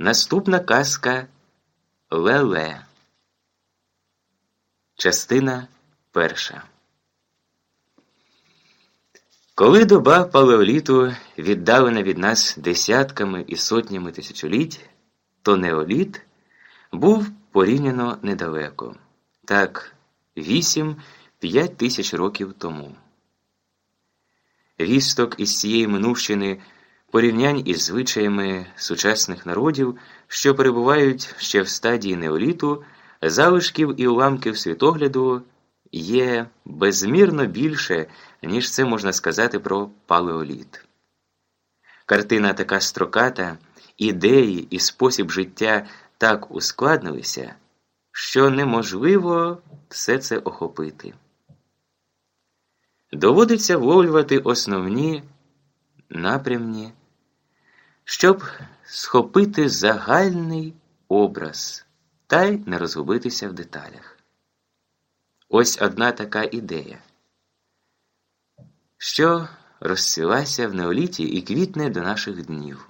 Наступна казка Леле. Частина перша. Коли доба палеоліту віддалена від нас десятками і сотнями тисячоліть, то неоліт був порівняно недалеко, так вісім-п'ять тисяч років тому. Вісток із цієї минувщини порівнянь із звичаями сучасних народів, що перебувають ще в стадії неоліту, залишків і уламків світогляду є безмірно більше, ніж це можна сказати про палеоліт. Картина така строката, ідеї і спосіб життя так ускладнилися, що неможливо все це охопити. Доводиться вловлювати основні напрямні, щоб схопити загальний образ та й не розгубитися в деталях. Ось одна така ідея, що розцвілася в неоліті і квітне до наших днів.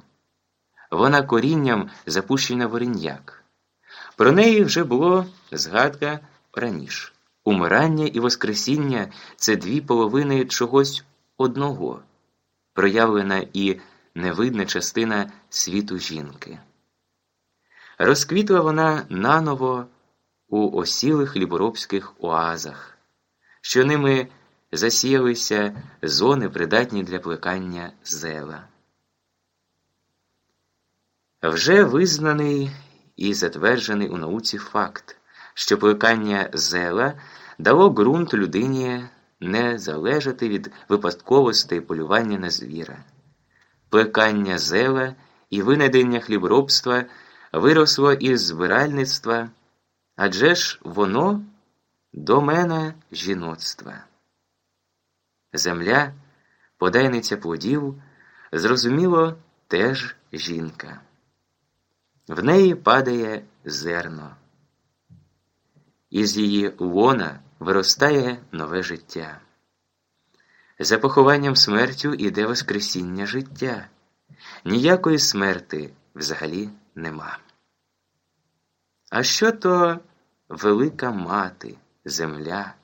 Вона корінням запущена в. Про неї вже було згадка раніше. Умирання і Воскресіння це дві половини чогось одного, проявлена і невидна частина світу жінки. Розквітла вона наново у осілих ліборобських оазах, що ними засіялися зони, придатні для плекання зела. Вже визнаний і затверджений у науці факт, що плекання зела дало ґрунт людині не залежати від випадковостей полювання на звіра. Плекання зела і винайдення хліборобства виросло із збиральництва, адже ж воно домена жіноцтва. Земля, подайниця плодів, зрозуміло, теж жінка. В неї падає зерно. Із її лона виростає нове життя. За похованням смертю іде Воскресіння життя. Ніякої смерти взагалі нема. А що то велика мати, земля,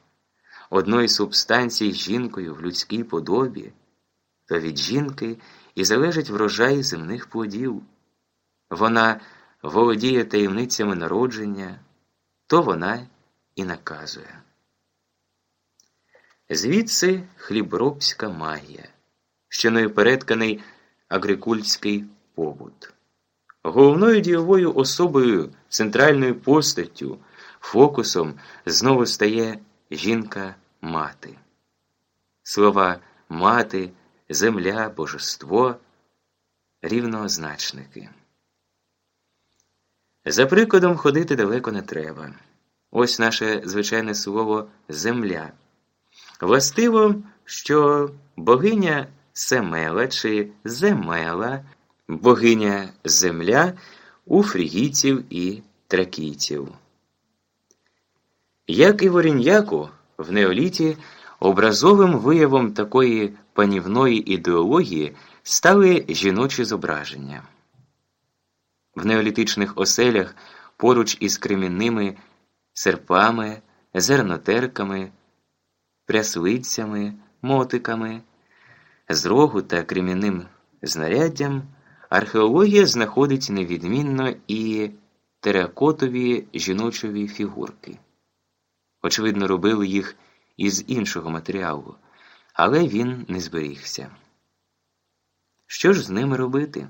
одної субстанції жінкою в людській подобі, то від жінки і залежить врожай земних плодів. Вона володіє таємницями народження, то вона і наказує. Звідси хліборобська магія, що нею перетканий агрикульський побут. Головною дієвою особою, центральною постаттю, фокусом знову стає жінка-мати. Слова мати, земля, божество рівнозначники. За прикладом ходити далеко не треба. Ось наше звичайне слово земля. Властиво, що богиня Семела чи Земела, богиня земля у фрігійців і тракійців. Як і в в неоліті образовим виявом такої панівної ідеології стали жіночі зображення. В неолітичних оселях поруч із кремінними серпами, зернотерками пряслицями, мотиками, з рогу та кремінним знаряддям археологія знаходить невідмінно і теракотові жіночові фігурки. Очевидно, робили їх із іншого матеріалу, але він не зберігся. Що ж з ними робити?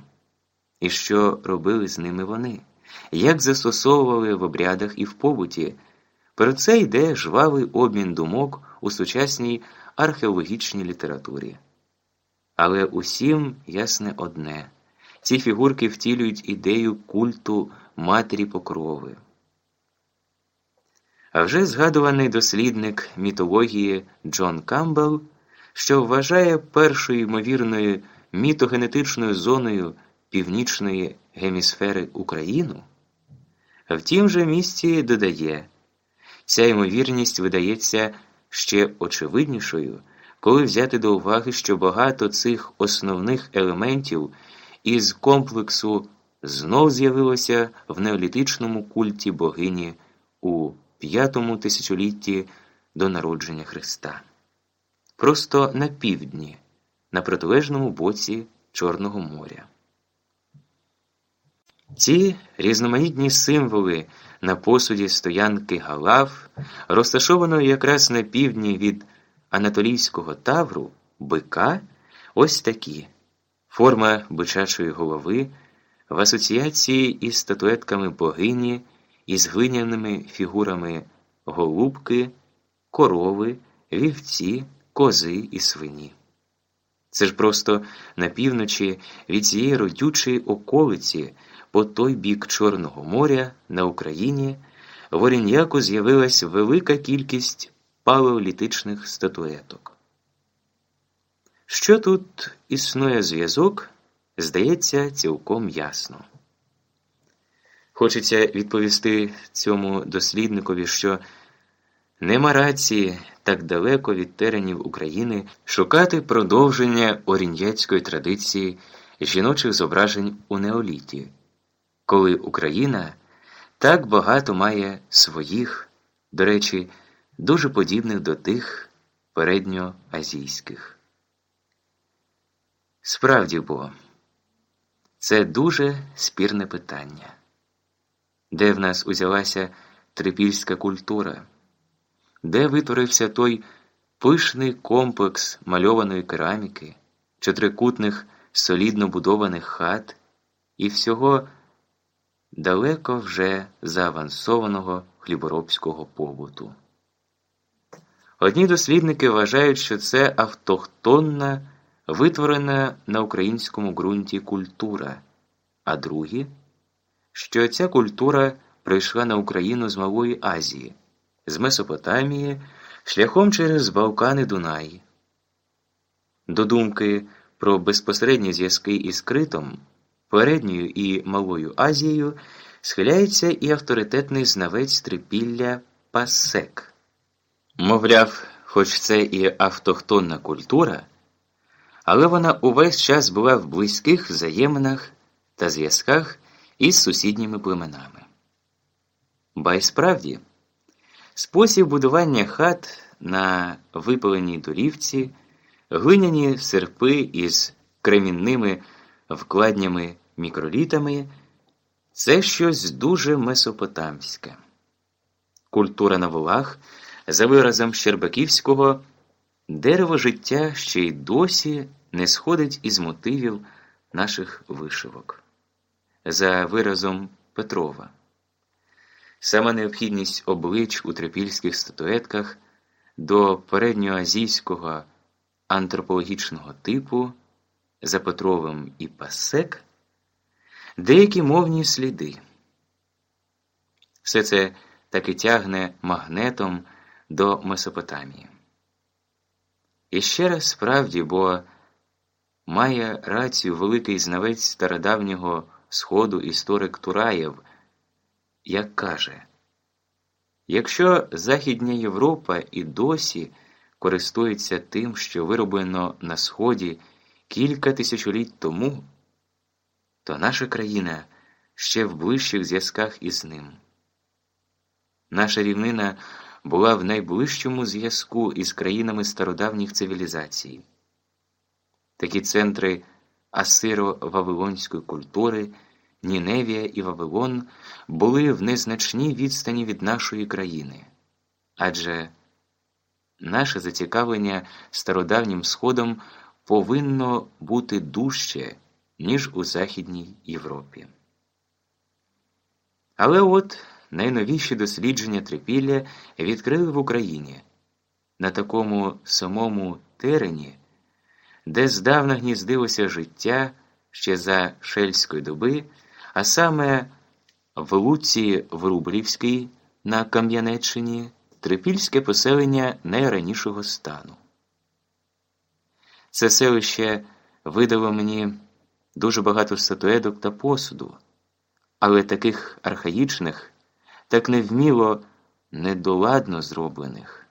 І що робили з ними вони? Як застосовували в обрядах і в побуті? Про це йде жвавий обмін думок у сучасній археологічній літературі. Але усім ясне одне ці фігурки втілюють ідею культу матері покрови. А вже згадуваний дослідник мітології Джон Камбел, що вважає першою ймовірною мітогенетичною зоною північної гемісфери Україну, в тім же місці додає, ця ймовірність видається ще очевиднішою, коли взяти до уваги, що багато цих основних елементів із комплексу знов з'явилося в неолітичному культі богині у п'ятому тисячолітті до народження Христа. Просто на півдні, на протилежному боці Чорного моря. Ці різноманітні символи на посуді стоянки Галав, розташованої якраз на півдні від Анатолійського тавру, бика, ось такі форма бичачої голови в асоціації із статуетками богині із глиняними фігурами голубки, корови, вівці, кози і свині. Це ж просто на півночі від цієї родючої околиці по той бік Чорного моря на Україні в Оріньяку з'явилась велика кількість палеолітичних статуеток. Що тут існує зв'язок, здається цілком ясно. Хочеться відповісти цьому дослідникові, що нема рації так далеко від теренів України шукати продовження орін'яцької традиції жіночих зображень у неоліті, коли Україна так багато має своїх, до речі, дуже подібних до тих передньоазійських. Справді бо, це дуже спірне питання де в нас узялася трипільська культура, де витворився той пишний комплекс мальованої кераміки, чотирикутних солідно будованих хат і всього далеко вже заавансованого хліборобського побуту. Одні дослідники вважають, що це автохтонна, витворена на українському ґрунті культура, а другі – що ця культура прийшла на Україну з Малої Азії, з Месопотамії, шляхом через Балкани Дунай. До думки про безпосередні зв'язки із Критом, Передньою і Малою Азією схиляється і авторитетний знавець трипілля Пасек. Мовляв, хоч це і автохтонна культура, але вона увесь час була в близьких взаєминах та зв'язках із сусідніми племенами. Ба й справді, спосіб будування хат на випаленій долівці, глиняні серпи із кремінними вкладнями мікролітами це щось дуже месопотамське. Культура на волах, за виразом Щербаківського, дерево життя ще й досі не сходить із мотивів наших вишивок за виразом Петрова. Сама необхідність облич у трипільських статуетках до передньоазійського антропологічного типу за Петровим і Пасек деякі мовні сліди. Все це таки тягне магнетом до Месопотамії. І ще раз справді, бо має рацію великий знавець стародавнього Сходу історик Тураєв, як каже, якщо Західня Європа і досі користується тим, що вироблено на Сході кілька тисячоліть тому, то наша країна ще в ближчих зв'язках із ним. Наша рівнина була в найближчому зв'язку із країнами стародавніх цивілізацій. Такі центри асиро-вавилонської культури, Ніневія і Вавилон були в незначній відстані від нашої країни, адже наше зацікавлення стародавнім сходом повинно бути дужче, ніж у Західній Європі. Але от найновіші дослідження трипілля відкрили в Україні на такому самому терені де здавна гніздилося життя ще за шельської доби, а саме в Луці Врублівській на Кам'янеччині трипільське поселення найранішого стану. Це селище видало мені дуже багато статуедок та посуду, але таких архаїчних, так невміло, недоладно зроблених.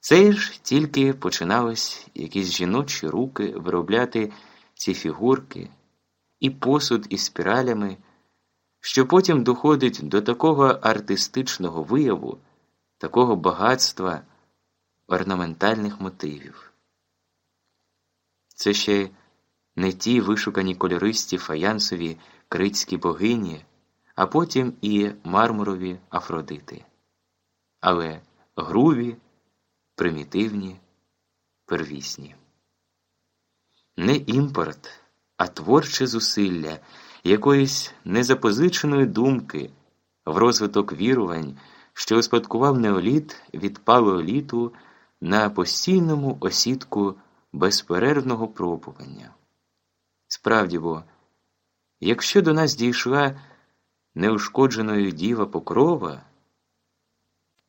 Це ж тільки починались якісь жіночі руки виробляти ці фігурки, і посуд із спіралями, що потім доходить до такого артистичного вияву, такого багатства орнаментальних мотивів. Це ще не ті вишукані кольористі фаянсові критські богині, а потім і мармурові Афродити, але грубі, примітивні, первісні. Не імпорт, а творче зусилля якоїсь незапозиченої думки в розвиток вірувань, що успадкував неоліт від палеоліту на постійному осідку безперервного пробування. Справді бо, якщо до нас дійшла неушкодженою діва покрова,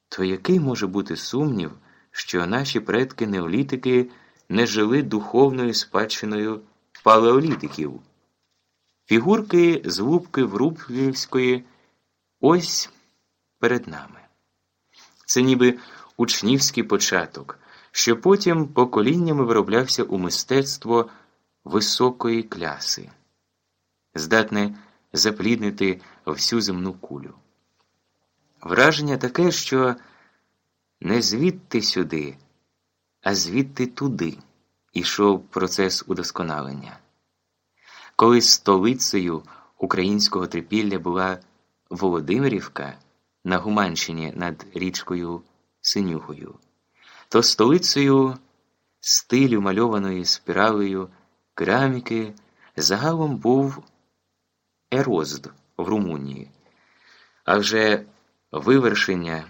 то який може бути сумнів, що наші предки неолітики не жили духовною спадщиною палеолітиків? Фігурки з лупки Врублівської ось перед нами. Це ніби учнівський початок, що потім поколіннями вироблявся у мистецтво високої кляси, здатне запліднити всю земну кулю. Враження таке, що не звідти сюди, а звідти туди йшов процес удосконалення. Коли столицею українського трипілля була Володимирівка на Гуманщині над річкою Синюгою, то столицею стилю мальованої спіралею кераміки загалом був Ерозд в Румунії. А вже вивершення,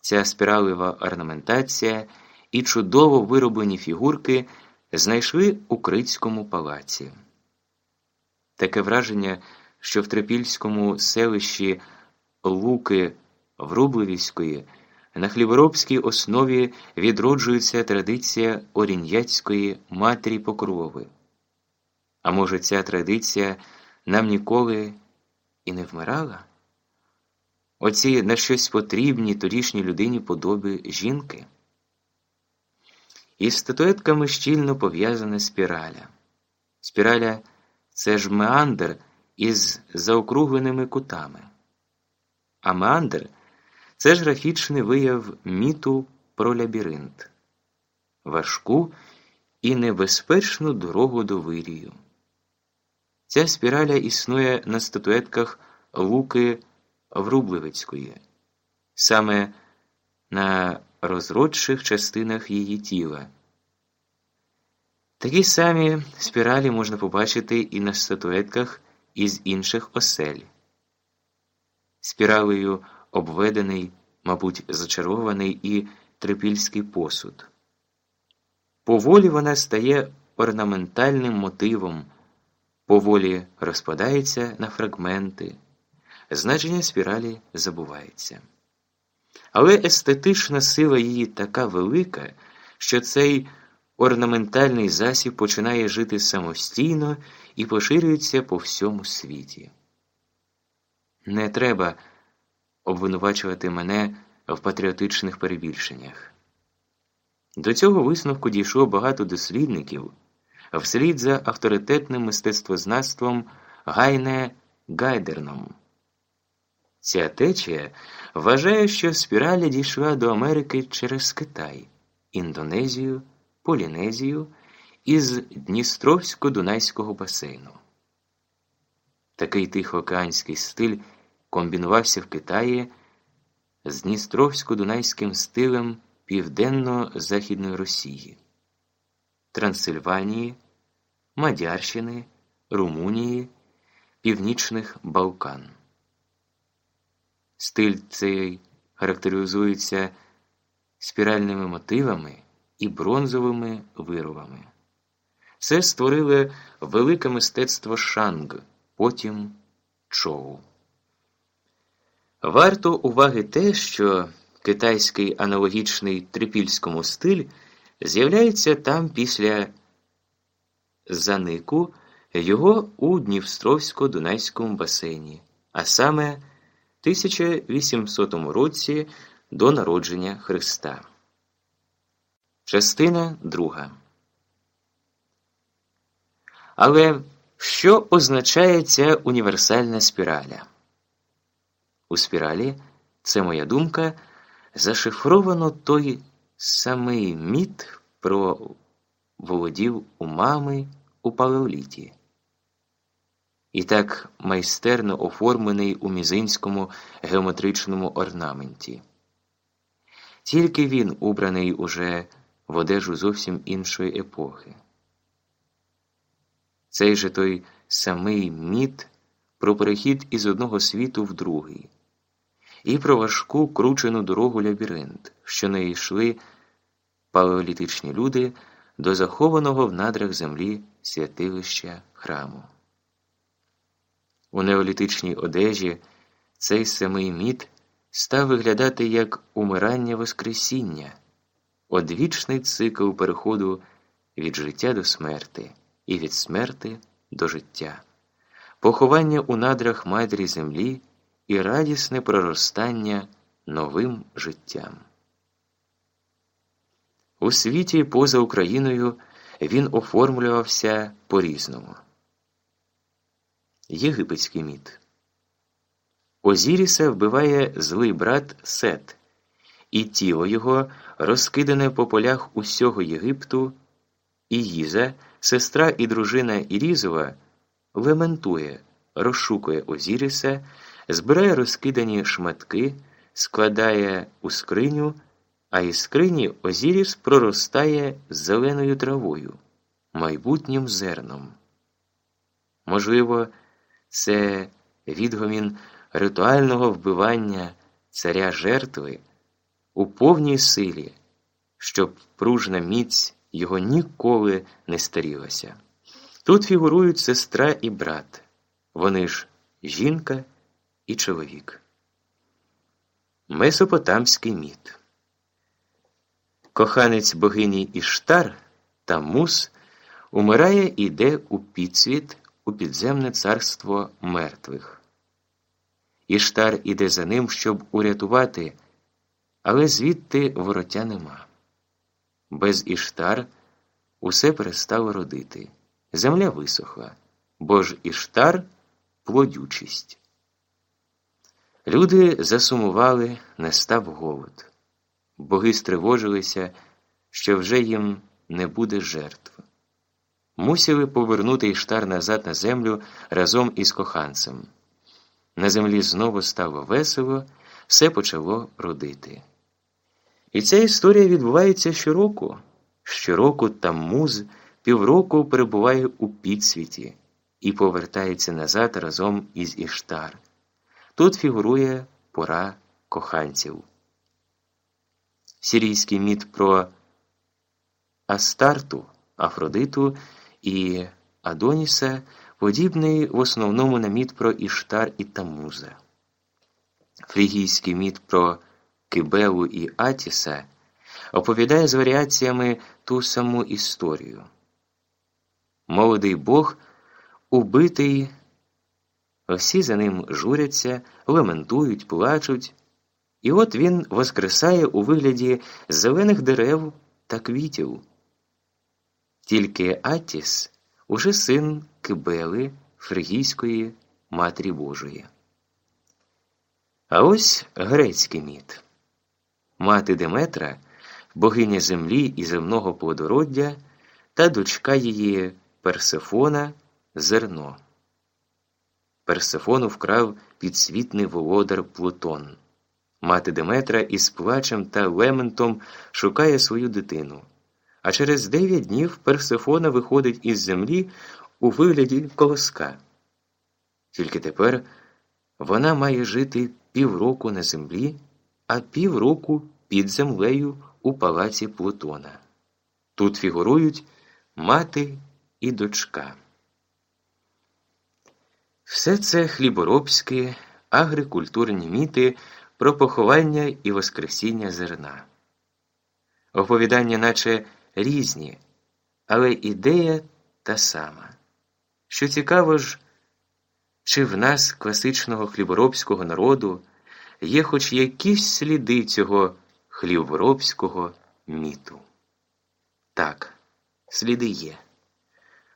ця спіралева орнаментація і чудово вироблені фігурки знайшли у Критському палаці. Таке враження, що в Трипільському селищі Луки Врублевської на хліборобській основі відроджується традиція орін'яцької матері покрови. А може, ця традиція нам ніколи і не вмирала? Оці на щось потрібні торішній людині подоби жінки? Із статуетками щільно пов'язана спіраля. Спіраля це ж меандр із заокругленими кутами. А меандр це ж графічний вияв міту про лабіринт, важку і небезпечну дорогу до вирію. Ця спіраля існує на статуетках Луки Врублевицької, саме на розродших частинах її тіла. Такі самі спіралі можна побачити і на статуетках із інших осель. Спіралею обведений, мабуть, зачарований і трипільський посуд. Поволі вона стає орнаментальним мотивом, поволі розпадається на фрагменти, значення спіралі забувається. Але естетична сила її така велика, що цей орнаментальний засіб починає жити самостійно і поширюється по всьому світі. Не треба обвинувачувати мене в патріотичних перебільшеннях. До цього висновку дійшло багато дослідників вслід за авторитетним мистецтвознавством Гайне Гайдерном. Ця течія вважає, що спіралі дійшла до Америки через Китай, Індонезію, Полінезію із Дністровсько-Дунайського басейну. Такий тихоокеанський стиль комбінувався в Китаї з Дністровсько-Дунайським стилем Південно-Західної Росії, Трансильванії, Мадярщини, Румунії, Північних Балкан. Стиль цей характеризується спіральними мотивами і бронзовими виробами. Це створили велике мистецтво шанг, потім чоу. Варто уваги те, що китайський аналогічний трипільському стиль з'являється там після занику його у Дністровсько-Дунайському басейні, а саме 1800 році до народження Христа. Частина друга. Але Що означає ця універсальна спіраля? У спіралі, це моя думка, зашифровано той самий міт про володів умами у палеоліті. І так майстерно оформлений у мізинському геометричному орнаменті. Тільки він убраний уже в одежу зовсім іншої епохи. Цей же той самий міт про перехід із одного світу в другий, і про важку кручену дорогу лабіринт, що не йшли палеолітичні люди до захованого в надрах землі святилища храму. У неолітичній одежі цей самий міт став виглядати як умирання Воскресіння, одвічний цикл переходу від життя до смерти і від смерти до життя, поховання у надрах матері землі і радісне проростання новим життям. У світі поза Україною він оформлювався по різному. Єгипетський міт Озіріса вбиває злий брат Сет, і тіло його розкидане по полях усього Єгипту, і Їза, сестра і дружина Ірізова, лементує, розшукує Озіріса, збирає розкидані шматки, складає у скриню, а із скрині Озіріс проростає зеленою травою, майбутнім зерном. Можливо, це відгомін ритуального вбивання царя жертви у повній силі, щоб пружна міць його ніколи не старілася. Тут фігурують сестра і брат, вони ж жінка і чоловік. Месопотамський міт. Коханець богині Іштар Тамус умирає і йде у підсвіт у підземне царство мертвих. Іштар іде за ним, щоб урятувати, але звідти вороття нема. Без Іштар усе перестало родити. Земля висохла, бо ж Іштар плодючість. Люди засумували, не став голод. Боги стривожилися, що вже їм не буде жертв. Мусили повернути Іштар назад на землю разом із коханцем. На землі знову стало весело, все почало родити. І ця історія відбувається щороку. Щороку Таммуз півроку перебуває у підсвіті і повертається назад разом із Іштар. Тут фігурує пора коханців. Сірійський міт про Астарту, Афродиту і Адоніса подібний в основному на міт про Іштар і Тамуза. Фрігійський міт про Кибелу і Атіса оповідає з варіаціями ту саму історію. Молодий Бог убитий, всі за ним журяться, лементують, плачуть, і от він воскресає у вигляді зелених дерев та квітів. Тільки Атіс уже син Кибели Фригійської Матері Божої. А ось грецький міт. Мати Деметра, богиня землі і земного плодороддя, та дочка її Персефона зерно. Персефону вкрав підсвітний володар Плутон. Мати Деметра із плачем та лементом шукає свою дитину. А через дев'ять днів Персефона виходить із землі у вигляді колоска. Тільки тепер вона має жити півроку на землі, а півроку під землею у палаці Плутона. Тут фігурують мати і дочка. Все це хліборобські, агрикультурні міти про поховання і воскресіння зерна. Оповідання, наче різні, але ідея та сама. Що цікаво ж, чи в нас, класичного хліборобського народу, є хоч якісь сліди цього хліборобського міту? Так, сліди є.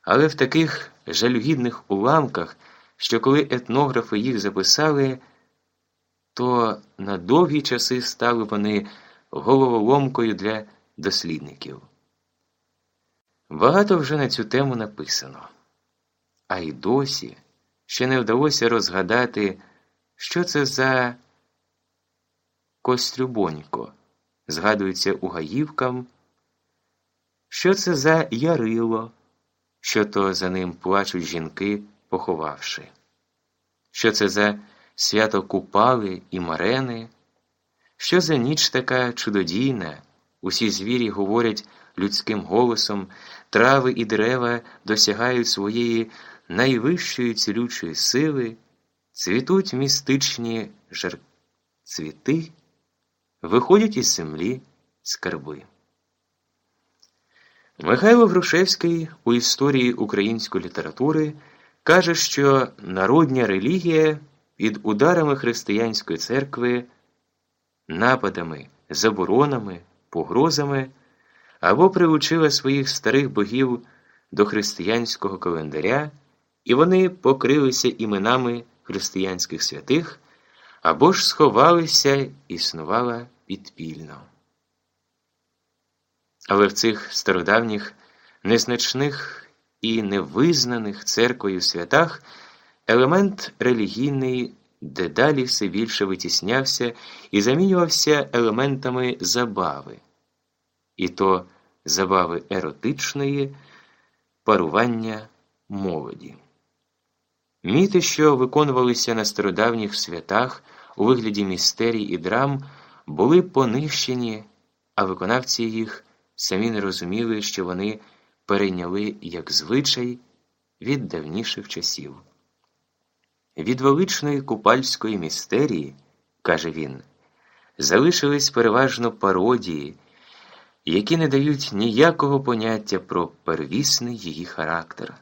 Але в таких жалюгідних уламках, що коли етнографи їх записали, то на довгі часи стали вони головоломкою для дослідників. Багато вже на цю тему написано, а й досі ще не вдалося розгадати, що це за Кострюбонько, згадується у Гаївкам, що це за Ярило, що то за ним плачуть жінки, поховавши, що це за свято Купали і Марени, що за ніч така чудодійна, усі звірі говорять людським голосом, трави і дерева досягають своєї найвищої цілючої сили, цвітуть містичні жарцвіти, виходять із землі скарби. Михайло Грушевський у історії української літератури каже, що народня релігія під ударами християнської церкви, нападами, заборонами, погрозами або приучила своїх старих богів до християнського календаря, і вони покрилися іменами християнських святих або ж сховалися існувала підпільно. Але в цих стародавніх, незначних і невизнаних церквою святах елемент релігійний дедалі все більше витіснявся і замінювався елементами забави, і то забави еротичної, парування молоді. Міти, що виконувалися на стародавніх святах у вигляді містерій і драм, були понищені, а виконавці їх самі не розуміли, що вони перейняли як звичай від давніших часів. Від величної купальської містерії, каже він, залишились переважно пародії, які не дають ніякого поняття про первісний її характер.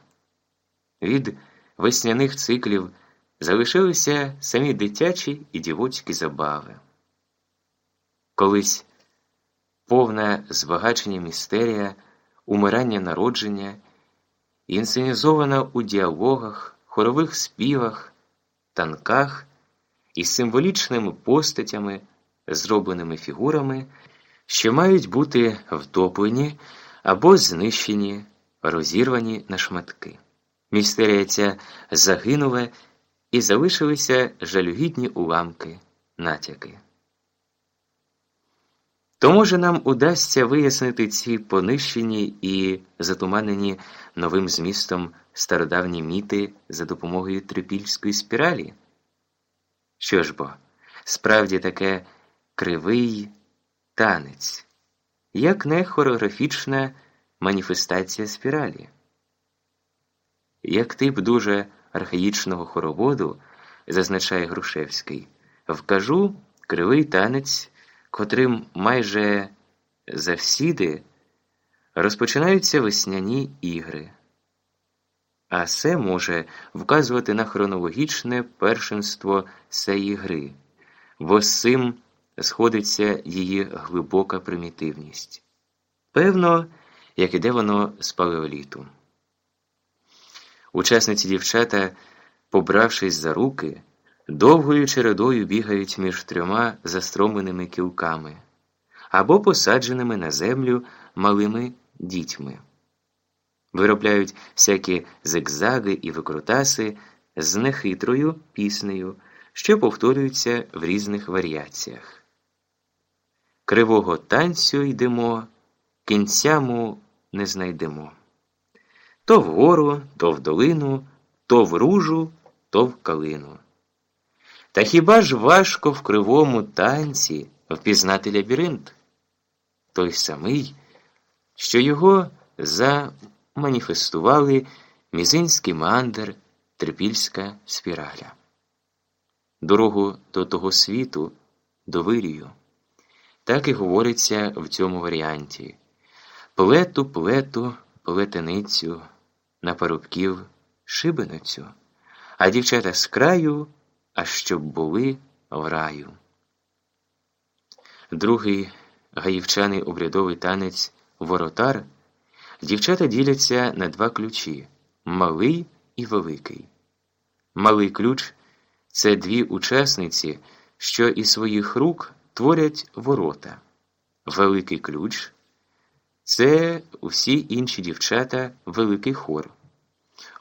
Від весняних циклів залишилися самі дитячі і дівоцькі забави. Колись повна збагачення містерія, умирання народження, інсценізована у діалогах, хорових співах, танках із символічними постатями, зробленими фігурами, що мають бути втоплені або знищені, розірвані на шматки. Містерія ця загинула і залишилися жалюгідні уламки, натяки. То, може, нам удасться вияснити ці понищені і затуманені новим змістом стародавні міти за допомогою трипільської спіралі? Що ж бо, справді таке кривий танець, як не хореографічна маніфестація спіралі. Як тип дуже архаїчного хороводу, зазначає Грушевський, вкажу кривий танець котрим майже завсіди розпочинаються весняні ігри, а це може вказувати на хронологічне першинство цієї гри, бо з цим сходиться її глибока примітивність. Певно, як іде воно з палеоліту. Учасниці дівчата, побравшись за руки, довгою чередою бігають між трьома застромленими кілками або посадженими на землю малими дітьми. Виробляють всякі зигзаги і викрутаси з нехитрою піснею, що повторюються в різних варіаціях. Кривого танцю йдемо, кінця му не знайдемо. То вгору, то в долину, то в ружу, то в калину. Та хіба ж важко в кривому танці впізнати лабіринт? Той самий, що його заманіфестували мізинський мандер, трипільська спіраля. Дорогу до того світу, до. Так і говориться в цьому варіанті плету, плету, плетеницю, на парубків шибеницю, а дівчата з краю а щоб були в раю. Другий гаївчаний обрядовий танець воротар дівчата діляться на два ключі малий і великий. Малий ключ це дві учасниці, що із своїх рук творять ворота. Великий ключ це усі інші дівчата великий хор.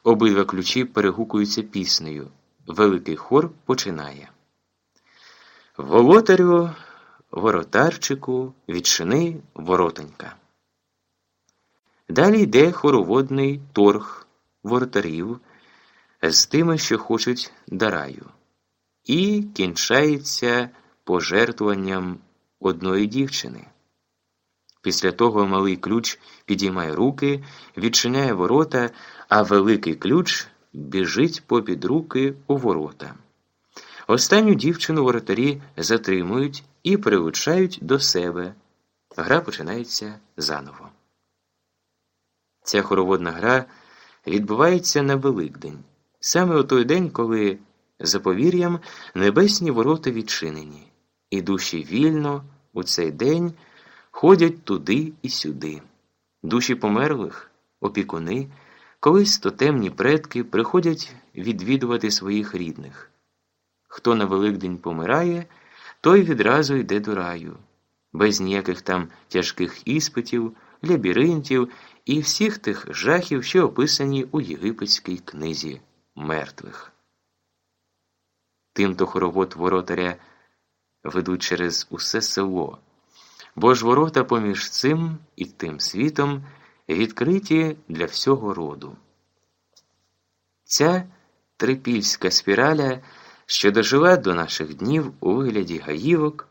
Обидва ключі перегукуються піснею. Великий хор починає. Волотарю, воротарчику, відчини воротонька. Далі йде хороводний торг воротарів з тими, що хочуть дараю, і кінчається пожертвуванням одної дівчини. Після того малий ключ підіймає руки, відчиняє ворота, а великий ключ біжить попід руки у ворота. Останню дівчину воротарі затримують і прилучають до себе. Гра починається заново. Ця хороводна гра відбувається на Великдень, саме у той день, коли за повір'ям небесні ворота відчинені, і душі вільно у цей день ходять туди і сюди. Душі померлих, опікуни, колись то темні предки приходять відвідувати своїх рідних. Хто на Великдень помирає, той відразу йде до раю, без ніяких там тяжких іспитів, лабіринтів і всіх тих жахів, що описані у єгипетській книзі мертвих. Тимто хоровод воротаря ведуть через усе село, бо ж ворота поміж цим і тим світом відкриті для всього роду. Ця трипільська спіраля, що дожила до наших днів у вигляді гаївок,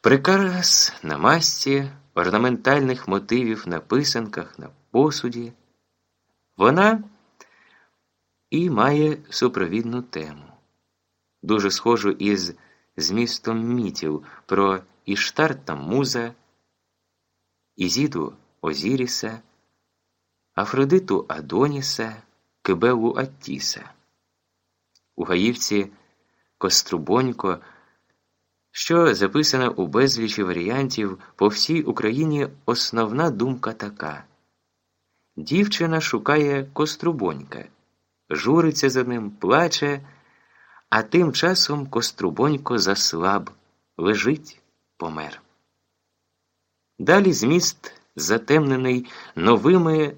прикрас на масті орнаментальних мотивів на писанках, на посуді, вона і має супровідну тему, дуже схожу із змістом мітів про Іштар та Муза, Ізіду Озіріса, Афродиту Адоніса, Кибелу Аттіса. У Гаївці Кострубонько що записана у безлічі варіантів по всій Україні основна думка така: дівчина шукає кострубонька, журиться за ним, плаче, а тим часом кострубонько заслаб, лежить, помер. Далі зміст затемнений новими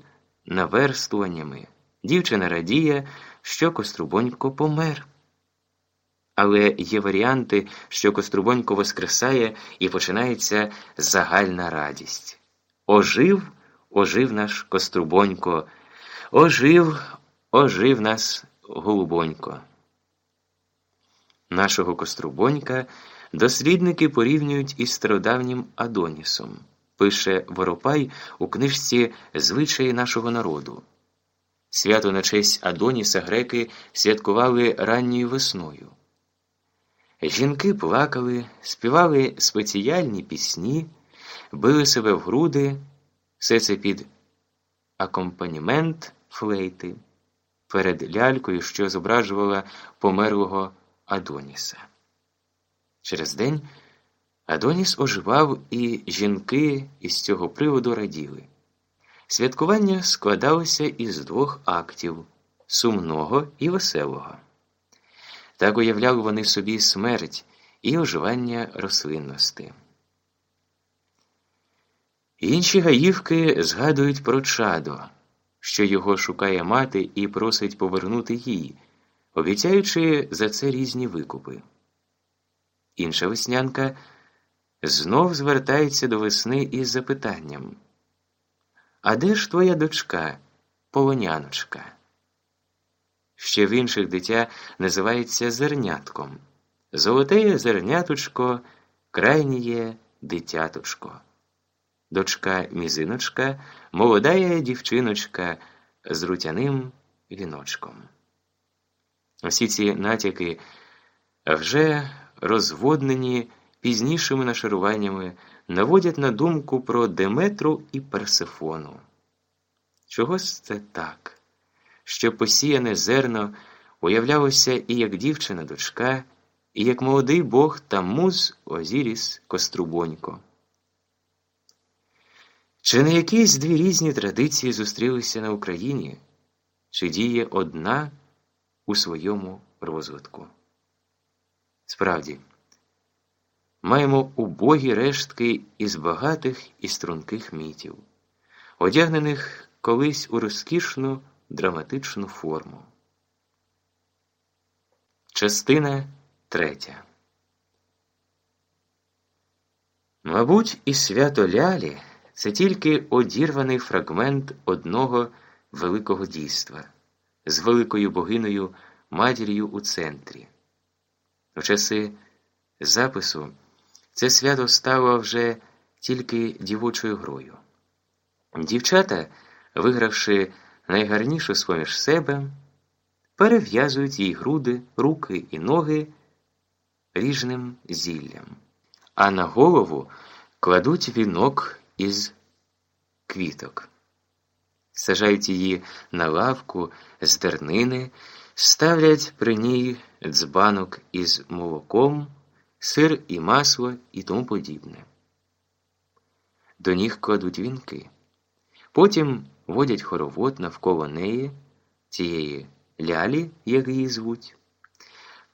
наверстуваннями. Дівчина радіє, що кострубонько помер. Але є варіанти, що Кострубонько воскресає і починається загальна радість. Ожив, ожив наш Кострубонько, ожив, ожив нас голубонько. Нашого Кострубонька дослідники порівнюють із стародавнім Адонісом, пише Воропай у книжці Звичаї нашого народу. Свято на честь Адоніса греки святкували ранньою весною. Жінки плакали, співали спеціальні пісні, били себе в груди, все це під акомпанімент флейти перед лялькою, що зображувала померлого Адоніса. Через день Адоніс оживав, і жінки із цього приводу раділи. Святкування складалося із двох актів сумного і веселого. Так уявляли вони собі смерть і оживання рослинності. Інші гаївки згадують про чадо, що його шукає мати і просить повернути їй, обіцяючи за це різні викупи. Інша веснянка знов звертається до весни із запитанням А де ж твоя дочка, полоняночка? Ще в інших дитя називається зернятком. Золотеє зерняточко, крайніє дитяточко. Дочка мізиночка, молодая дівчиночка з рутяним віночком. Усі ці натяки вже розводнені пізнішими нашаруваннями наводять на думку про Деметру і Персифону. Чогось це так? що посіяне зерно уявлялося і як дівчина дочка, і як молодий бог та муз Озіріс Кострубонько. Чи не якісь дві різні традиції зустрілися на Україні, чи діє одна у своєму розвитку. Справді, маємо убогі рештки із багатих і струнких мітів, одягнених колись у розкішну драматичну форму. Частина третя. Мабуть, і свято Лялі це тільки одірваний фрагмент одного великого дійства з великою богиною матір'ю у центрі. У часи запису це свято стало вже тільки дівочою грою. Дівчата, вигравши найгарнішу поміж себе, перев'язують їй груди, руки і ноги ріжним зіллям, а на голову кладуть вінок із квіток, сажають її на лавку з дернини, ставлять при ній дзбанок із молоком, сир і масло і тому подібне. До ніг кладуть вінки. Потім водять хоровод навколо неї, цієї лялі, як її звуть.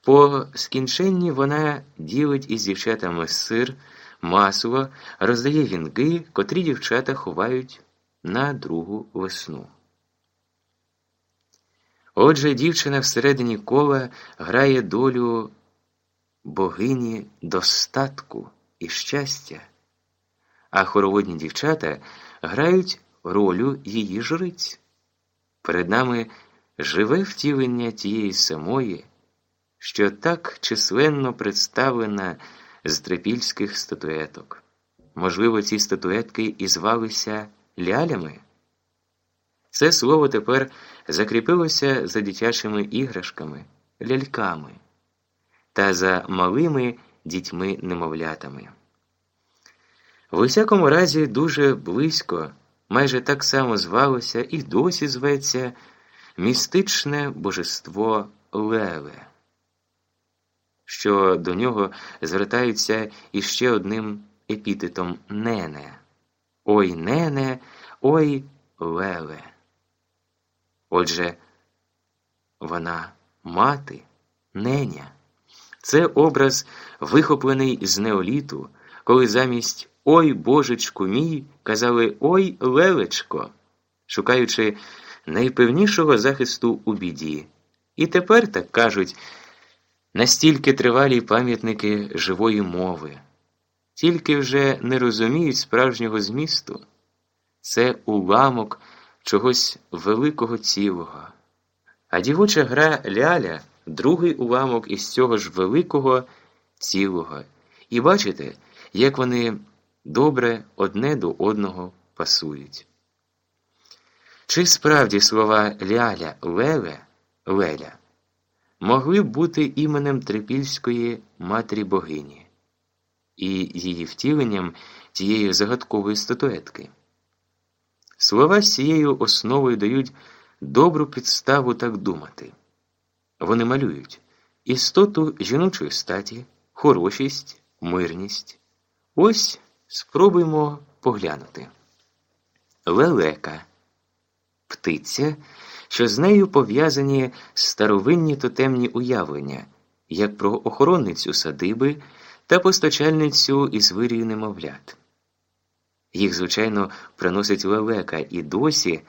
По скінченні вона ділить із дівчатами сир, масло, роздає вінки, котрі дівчата ховають на другу весну. Отже, дівчина всередині кола грає долю богині достатку і щастя, а хороводні дівчата грають ролю її жриць. Перед нами живе втілення тієї самої, що так численно представлена з трипільських статуеток. Можливо, ці статуетки і звалися лялями. Це слово тепер закріпилося за дитячими іграшками, ляльками та за малими дітьми-немовлятами. В усякому разі, дуже близько, майже так само звалося і досі зветься містичне божество Леве, що до нього звертаються іще одним епітетом Нене. Ой нене, ой леве. Отже, вона мати, неня. Це образ, вихоплений з неоліту, коли замість Ой божечку мій казали Ой лелечко, шукаючи найпевнішого захисту у біді. І тепер так кажуть настільки тривалі пам'ятники живої мови, тільки вже не розуміють справжнього змісту. Це уламок чогось великого цілого. А дівоча гра ляля другий уламок із цього ж великого цілого. І бачите, як вони добре одне до одного пасують. Чи справді слова ляля леле леля могли б бути іменем трипільської матері богині і її втіленням тієї загадкової статуетки? Слова з цією основою дають добру підставу так думати. Вони малюють істоту жіночої статі, хорошість, мирність. Ось спробуємо поглянути. Лелека птиця, що з нею пов'язані старовинні тотемні уявлення, як про охоронницю садиби та постачальницю із вирію немовлят. Їх, звичайно, приносить лелека і досі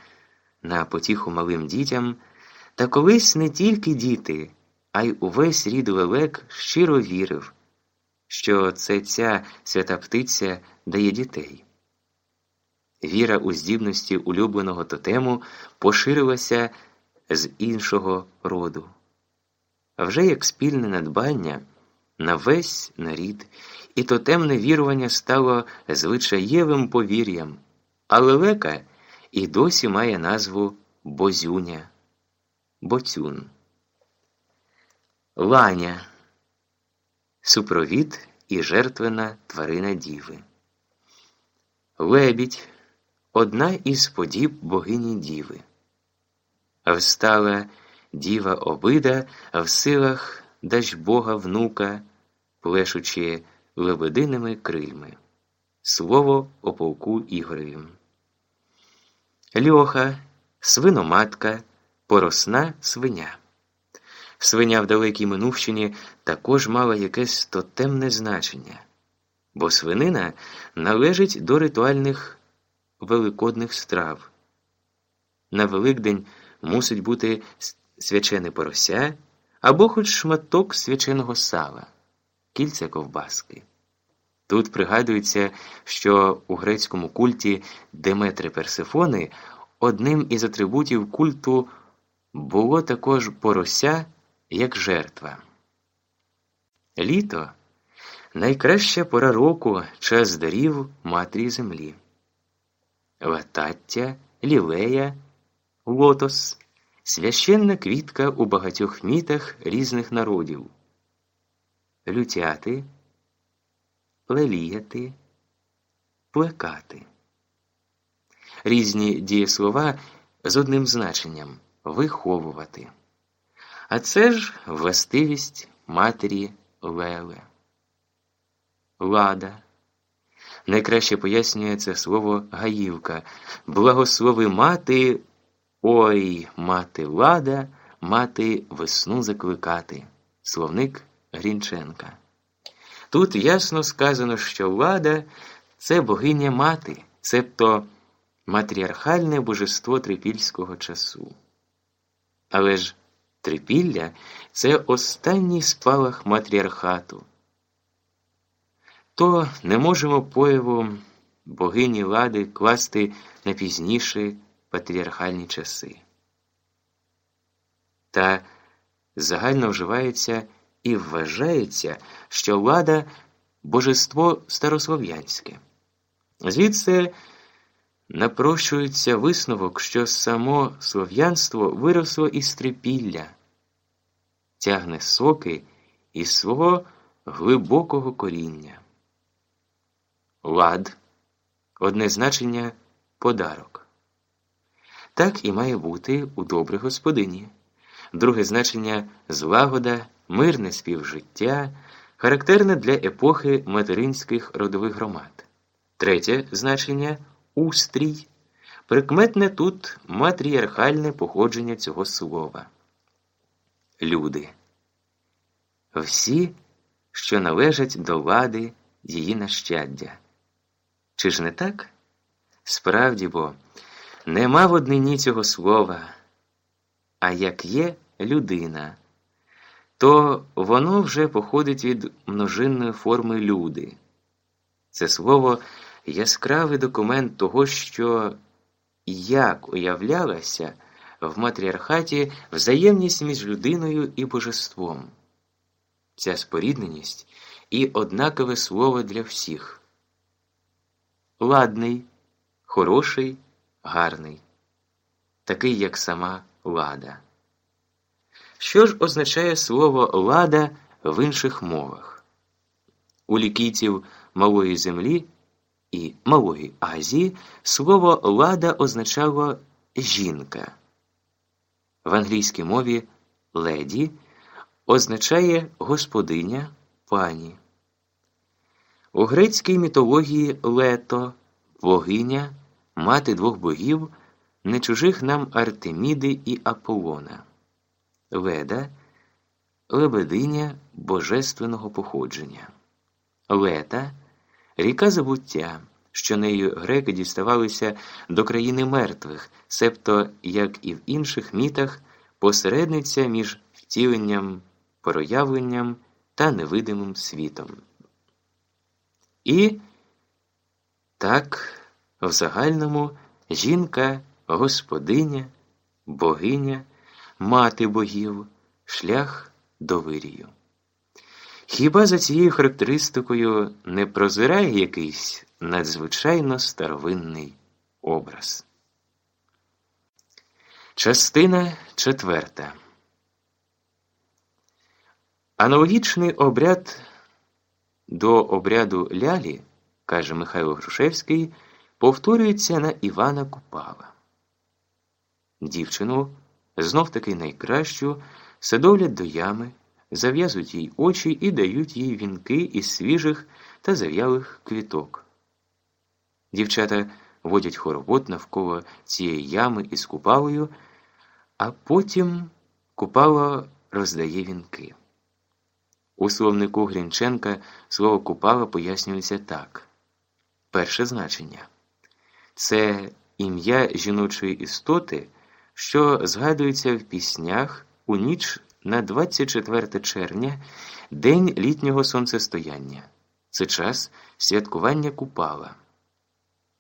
на потіху малим дітям, та колись не тільки діти, а й увесь рід лелек щиро вірив, що це ця свята птиця дає дітей. Віра у здібності улюбленого тотему поширилася з іншого роду. А вже як спільне надбання на весь нарід, і тотемне вірування стало звичаєвим повір'ям, а лелека і досі має назву Бозюня, Боцюн. Ланя супровід і жертвена тварина діви. Лебідь одна із подіб богині діви. Встала діва обида в силах Бога внука, плешучи лебединими крильми. Слово о полку Ігоревім. Льоха, свиноматка, поросна свиня. Свиня в далекій Минувщині також мала якесь тотемне значення, бо свинина належить до ритуальних великодних страв. На Великдень мусить бути свячене порося або хоч шматок свяченого сала, кільця ковбаски. Тут пригадується, що у грецькому культі Деметри Персифони одним із атрибутів культу було також порося як жертва. Літо найкраща пора року час дарів матері землі. Латаття, лілея, лотос священна квітка у багатьох мітах різних народів, лютяти, леліяти, плекати. Різні дієслова з одним значенням виховувати. А це ж властивість матері Леле. Лада. Найкраще пояснює це слово гаївка. Благослови мати, ой, мати лада, мати весну закликати. Словник Грінченка. Тут ясно сказано, що лада це богиня мати, цебто матріархальне божество трипільського часу. Але ж трипілля це останній спалах матріархату. То не можемо появу богині лади класти на пізніші патріархальні часи. Та загально вживається і вважається, що лада божество старослов'янське. Звідси Напрощується висновок, що само слов'янство виросло із трипілля, тягне соки із свого глибокого коріння. Лад одне значення подарок. Так і має бути у добрій господині, друге значення злагода, мирне співжиття, характерне для епохи материнських родових громад, третє значення устрій, прикметне тут матріархальне походження цього слова. Люди. Всі, що належать до влади її нащаддя. Чи ж не так? Справді бо нема в однині цього слова, а як є людина, то воно вже походить від множинної форми люди. Це слово яскравий документ того, що як уявлялася в матріархаті взаємність між людиною і божеством. Ця спорідненість і однакове слово для всіх. Ладний, хороший, гарний, такий, як сама лада. Що ж означає слово лада в інших мовах? У лікійців малої землі і Малої Азії слово лада означало жінка. В англійській мові леді означає господиня пані. У грецькій мітології лето, богиня, мати двох богів, не чужих нам Артеміди і Аполлона, Леда лебединя божественного походження, лета ріка забуття, що нею греки діставалися до країни мертвих, себто, як і в інших мітах, посередниця між втіленням, проявленням та невидимим світом. І так, в загальному жінка, господиня, богиня, мати богів, шлях до вирію. Хіба за цією характеристикою не прозирає якийсь надзвичайно старовинний образ? Частина четверта. Аналогічний обряд до обряду лялі, каже Михайло Грушевський, повторюється на Івана Купала. Дівчину знов таки найкращу садовлять до ями зав'язують їй очі і дають їй вінки із свіжих та зав'ялих квіток. Дівчата водять хоровод навколо цієї ями із купалою, а потім купало роздає вінки. У словнику Грінченка слово купала пояснюється так: перше значення це ім'я жіночої істоти, що згадується в піснях у ніч на 24 червня, день літнього сонцестояння. Це час святкування Купала.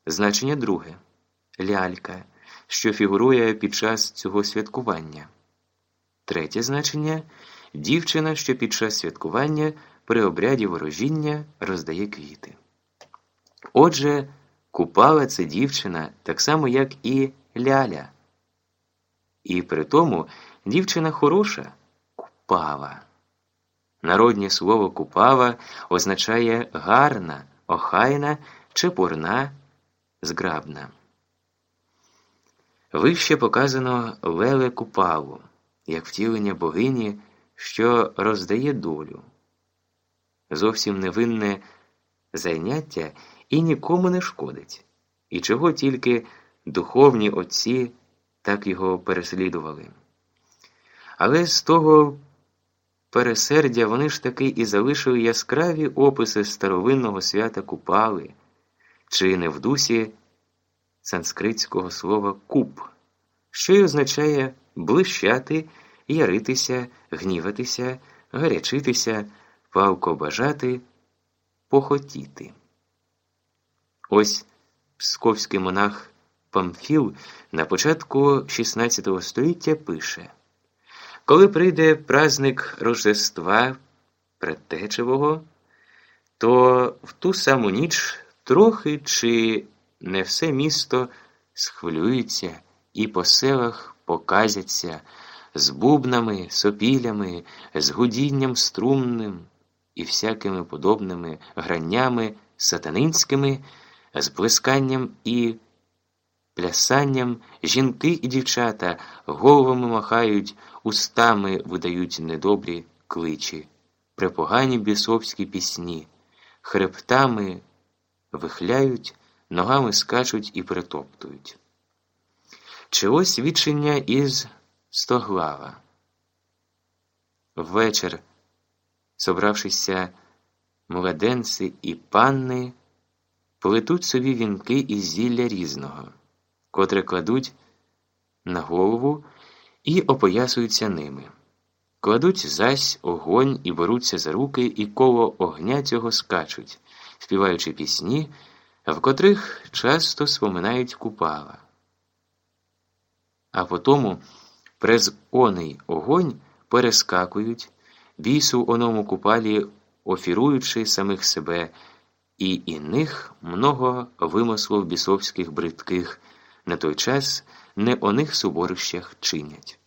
Значення друге лялька, що фігурує під час цього святкування. Третє значення дівчина, що під час святкування при обряді ворожіння роздає квіти. Отже, купала це дівчина так само, як і ляля. І при тому дівчина хороша купава. Народнє слово купава означає гарна, охайна, чепурна, зграбна. Вище показано леле купаву, як втілення богині, що роздає долю. Зовсім невинне зайняття і нікому не шкодить, і чого тільки духовні отці так його переслідували. Але з того пересердя вони ж таки і залишили яскраві описи старовинного свята Купали, чи не в дусі санскритського слова куп, що й означає блищати, яритися, гніватися, гарячитися, палко бажати, похотіти. Ось псковський монах Памфіл на початку XVI століття пише Коли прийде праздник Рождества Предтечевого, то в ту саму ніч трохи чи не все місто схвилюється і по селах показяться з бубнами, сопілями, з гудінням струмним і всякими подобними граннями сатанинськими, з плесканням і плясанням жінки і дівчата головами махають, устами видають недобрі кличі, препогані бісовські пісні, хребтами вихляють ногами скачуть і притоптують. Чи ось свідчення із стоглава. Ввечір, собравшися младенці і панни, плетуть собі вінки із зілля різного, котре кладуть на голову і опоясуються ними. Кладуть зась огонь і беруться за руки, і коло огня цього скачуть, співаючи пісні в котрих часто споминають купала. А потому през оний огонь перескакують, бісу оному купалі, офіруючи самих себе, і іних много вимислов бісовських бридких на той час не о них суборищах чинять.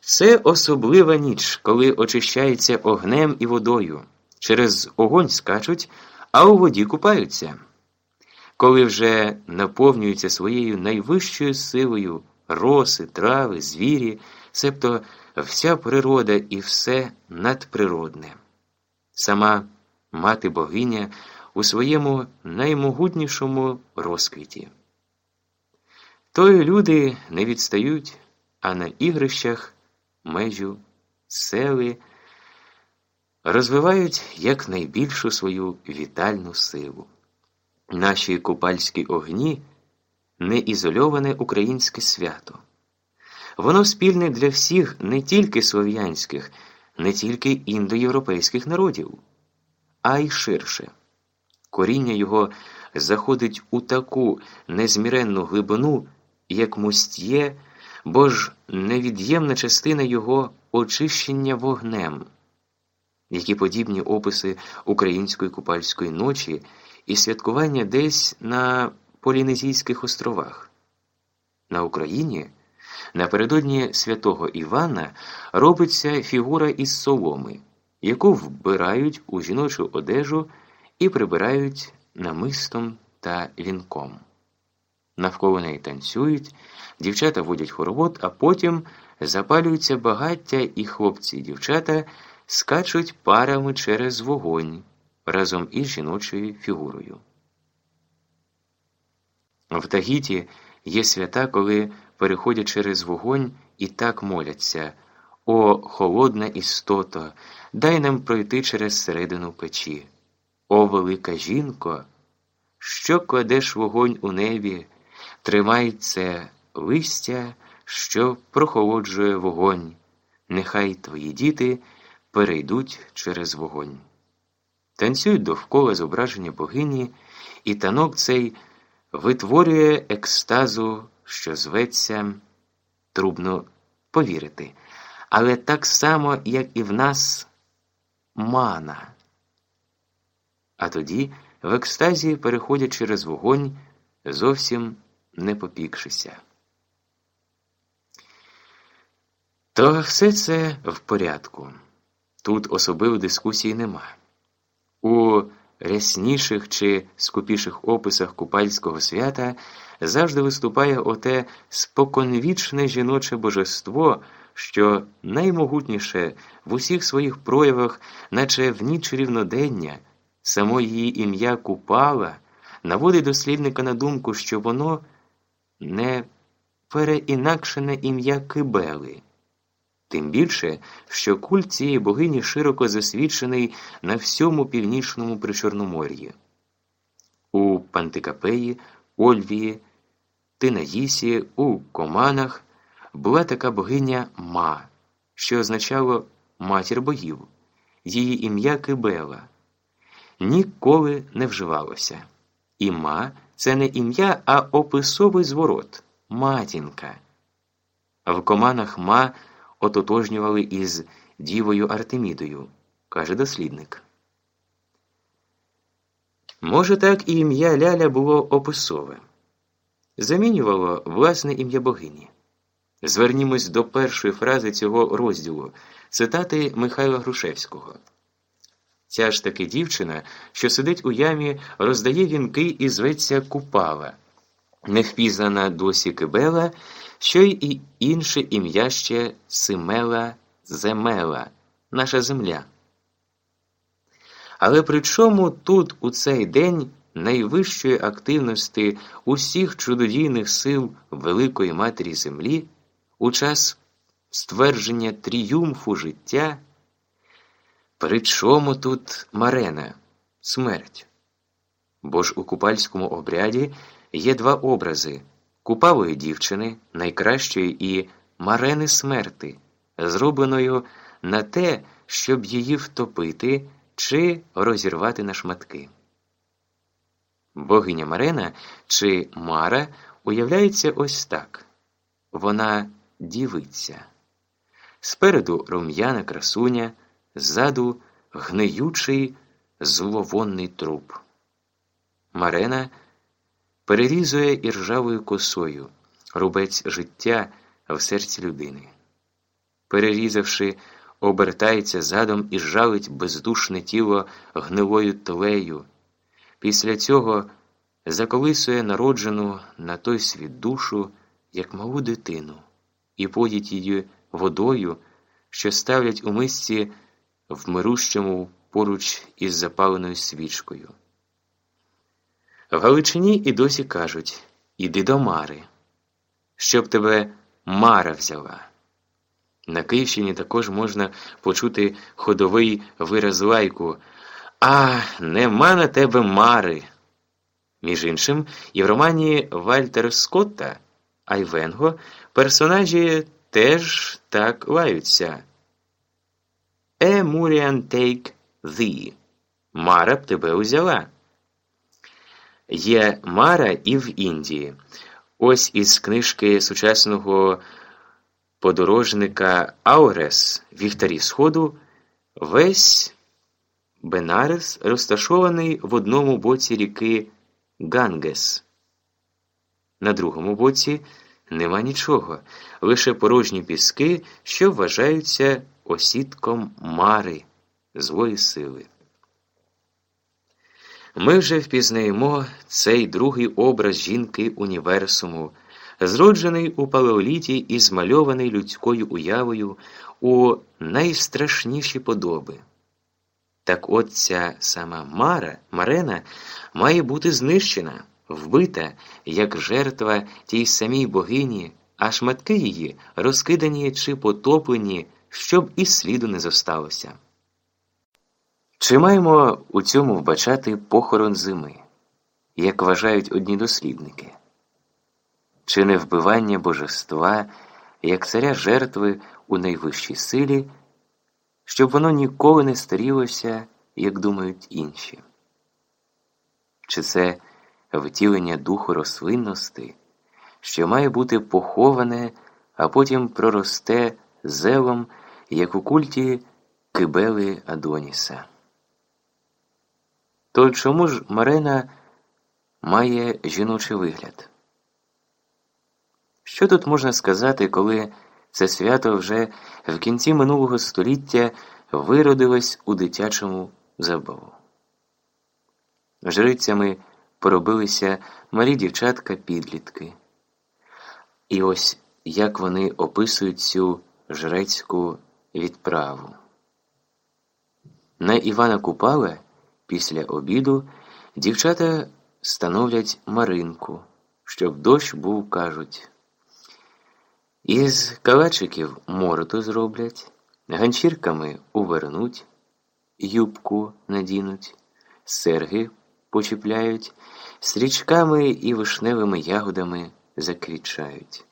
Це особлива ніч, коли очищається огнем і водою. Через огонь скачуть а у воді купаються. Коли вже наповнюються своєю найвищою силою роси, трави, звірі, себто вся природа і все надприродне. Сама мати богиня у своєму наймогутнішому розквіті. Тої люди не відстають, а на ігрищах межу, сели розвивають якнайбільшу свою вітальну силу. Наші купальські огні не ізольоване українське свято. Воно спільне для всіх не тільки слов'янських, не тільки індоєвропейських народів, а й ширше. Коріння його заходить у таку незміренну глибину, як мустє, бо ж невід'ємна частина його очищення вогнем які подібні описи української купальської ночі і святкування десь на Полінезійських островах. На Україні напередодні святого Івана робиться фігура із соломи, яку вбирають у жіночу одежу і прибирають намистом та вінком. Навколо неї танцюють, дівчата водять хоровод, а потім запалюються багаття і хлопці і дівчата скачуть парами через вогонь разом із жіночою фігурою. В Тагіті є свята, коли переходять через вогонь і так моляться О, холодна істото, дай нам пройти через середину печі. О, велика жінко, що кладеш вогонь у небі, тримай це листя, що прохолоджує вогонь, нехай твої діти перейдуть через вогонь. Танцюють довкола зображення богині, і танок цей витворює екстазу, що зветься трубно повірити, але так само, як і в нас мана. А тоді в екстазі переходять через вогонь, зовсім не попікшися. То все це в порядку. Тут особливої дискусії нема. У рясніших чи скупіших описах купальського свята завжди виступає оте споконвічне жіноче божество, що наймогутніше в усіх своїх проявах, наче в ніч рівнодення, само її ім'я Купала, наводить дослідника на думку, що воно не переінакшене ім'я Кибели. Тим більше, що культ цієї богині широко засвідчений на всьому північному причорномор'ї. У Пантикапеї, Ольвії, Тинаїсі, у Команах була така богиня Ма, що означало матір богів, її ім'я Кибела. Ніколи не вживалося. І ма це не ім'я, а описовий зворот матінка. В команах ма ототожнювали із дівою Артемідою, каже дослідник. Може, так і ім'я Ляля було описове, замінювало власне ім'я богині. Звернімось до першої фрази цього розділу цитати Михайла Грушевського. Ця ж таки дівчина, що сидить у ямі, роздає вінки і зветься Купала, невпізнана досі Кибела що й і інше ім'я ще Симела Земела, наша земля. Але при чому тут у цей день найвищої активності усіх чудодійних сил Великої Матері Землі, у час ствердження тріумфу життя? При чому тут Марена, смерть? Бо ж у купальському обряді є два образи купавої дівчини, найкращої і марени смерти, зробленою на те, щоб її втопити чи розірвати на шматки. Богиня Марена чи Мара уявляється ось так вона дівиця. Спереду рум'яна красуня, ззаду гниючий зловонний труп. Марена – перерізує іржавою косою рубець життя в серці людини. Перерізавши, обертається задом і жалить бездушне тіло гнилою тлею. Після цього заколисує народжену на той світ душу, як малу дитину, і подіть її водою, що ставлять у мисці в мирущому поруч із запаленою свічкою. В Галичині і досі кажуть Іди до Мари, щоб тебе Мара взяла. На Київщині також можна почути ходовий вираз лайку А, нема на тебе Мари. Між іншим, і в романі Вальтер Скотта Айвенго персонажі теж так лаються. Е Муріан thee. Мара б тебе узяла. Є Мара і в Індії. Ось із книжки сучасного подорожника Аурес Віхтарі Сходу весь Бенарес розташований в одному боці ріки Гангес. На другому боці нема нічого, лише порожні піски, що вважаються осідком мари злої сили. Ми вже впізнаємо цей другий образ жінки універсуму, зроджений у палеоліті і змальований людською уявою у найстрашніші подоби. Так от ця сама Мара, Марена має бути знищена, вбита як жертва тій самій богині, а шматки її розкидані чи потоплені, щоб і сліду не зосталося. Чи маємо у цьому вбачати похорон зими, як вважають одні дослідники? Чи не вбивання божества, як царя жертви у найвищій силі, щоб воно ніколи не старілося, як думають інші? Чи це втілення духу рослинності, що має бути поховане, а потім проросте зелом, як у культі кибели Адоніса? То чому ж Марина має жіночий вигляд? Що тут можна сказати, коли це свято вже в кінці минулого століття виродилось у дитячому забаву? Жрицями поробилися малі дівчатка-підлітки. І ось як вони описують цю жрецьку відправу. На Івана Купала після обіду дівчата становлять маринку, щоб дощ був, кажуть. Із калачиків морду зроблять, ганчірками увернуть, юбку надінуть, серги почіпляють, стрічками і вишневими ягодами заквітчають.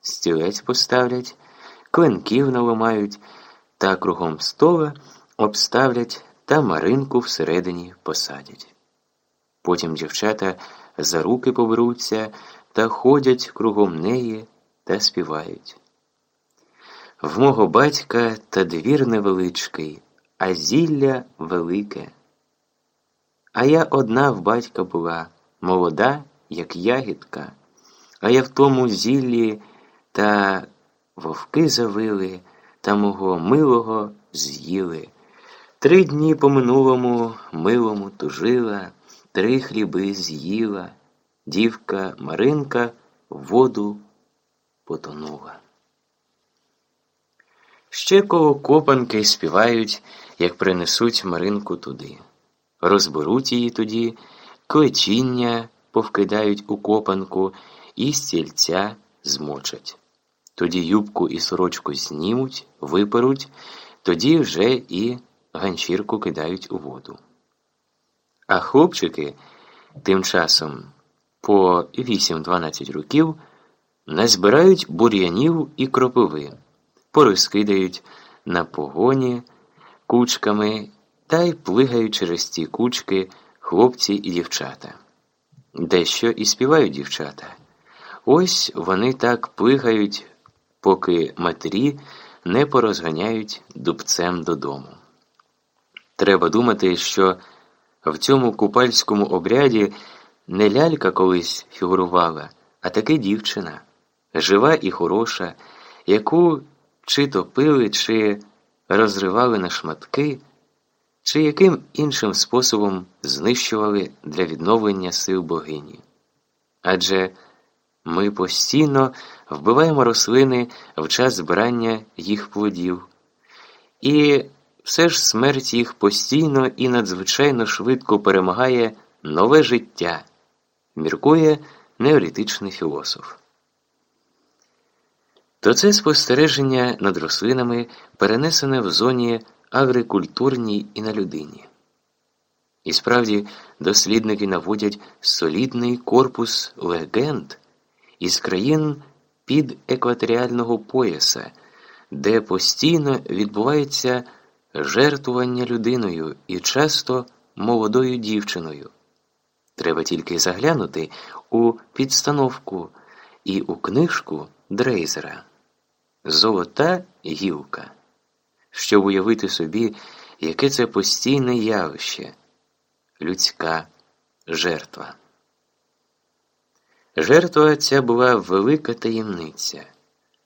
Стілець поставлять, клинків наламають та кругом стола обставлять та маринку всередині посадять. Потім дівчата за руки поберуться та ходять кругом неї та співають. В мого батька та двір невеличкий, а зілля велике. А я одна в батька була, молода, як ягідка, а я в тому зіллі та вовки завили та мого милого з'їли. Три дні по минулому милому тужила, три хліби з'їла, дівка Маринка в воду потонула. Ще коло копанки співають, як принесуть Маринку туди. Розберуть її тоді, клечіння повкидають у копанку і стільця змочать. Тоді юбку і сорочку знімуть, виперуть, тоді вже і ганчірку кидають у воду. А хлопчики тим часом по 8-12 років назбирають бур'янів і кропиви, порозкидають на погоні кучками та й плигають через ті кучки хлопці і дівчата. Дещо і співають дівчата. Ось вони так плигають, поки матері не порозганяють дубцем додому. Треба думати, що в цьому купальському обряді не лялька колись фігурувала, а таки дівчина, жива і хороша, яку чи топили, чи розривали на шматки, чи яким іншим способом знищували для відновлення сил богині. Адже ми постійно вбиваємо рослини в час збирання їх плодів. І все ж смерть їх постійно і надзвичайно швидко перемагає нове життя, міркує неолітичний філософ. То це спостереження над рослинами перенесене в зоні агрикультурній і на людині. І справді дослідники наводять солідний корпус легенд із країн під екваторіального пояса, де постійно відбувається жертвування людиною і часто молодою дівчиною. Треба тільки заглянути у підстановку і у книжку Дрейзера Золота гілка, щоб уявити собі, яке це постійне явище, людська жертва. Жертва ця була велика таємниця.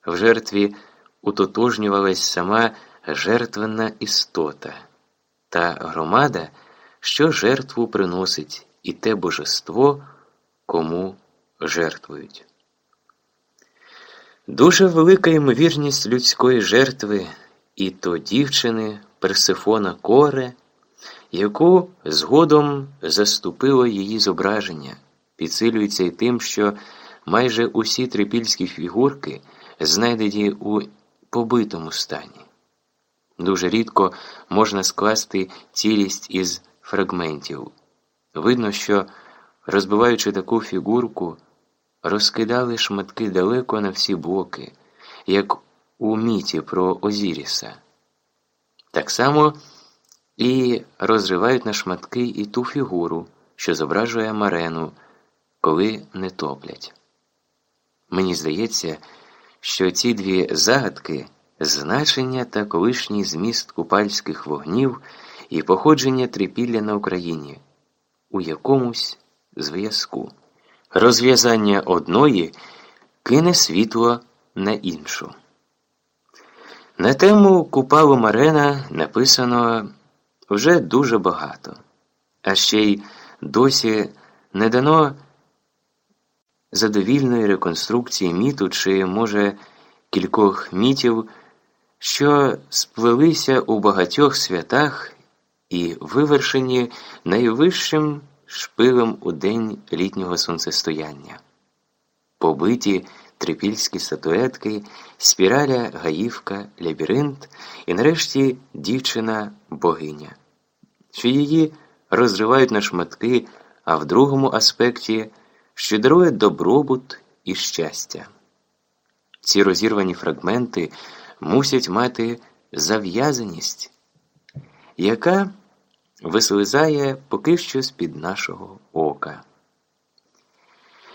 В жертві утотожнювалась сама жертвенна істота, та громада, що жертву приносить, і те божество, кому жертвують. Дуже велика ймовірність людської жертви і то дівчини Персифона Коре, яку згодом заступило її зображення, підсилюється й тим, що майже усі трипільські фігурки знайдені у побитому стані. Дуже рідко можна скласти цілість із фрагментів. Видно, що, розбиваючи таку фігурку, розкидали шматки далеко на всі боки, як у міті про Озіріса. Так само і розривають на шматки і ту фігуру, що зображує Марену, коли не топлять. Мені здається, що ці дві загадки значення та колишній зміст купальських вогнів і походження трипілля на Україні у якомусь зв'язку. Розв'язання одної кине світло на іншу. На тему Купалу Марена написано вже дуже багато, а ще й досі не дано задовільної реконструкції міту чи, може, кількох мітів, що сплелися у багатьох святах і вивершені найвищим шпилем у день літнього сонцестояння. Побиті трипільські статуетки, спіраля, гаївка, лабіринт і нарешті дівчина богиня, що її розривають на шматки, а в другому аспекті що дарує добробут і щастя. Ці розірвані фрагменти мусять мати зав'язаність, яка вислизає поки що з-під нашого ока.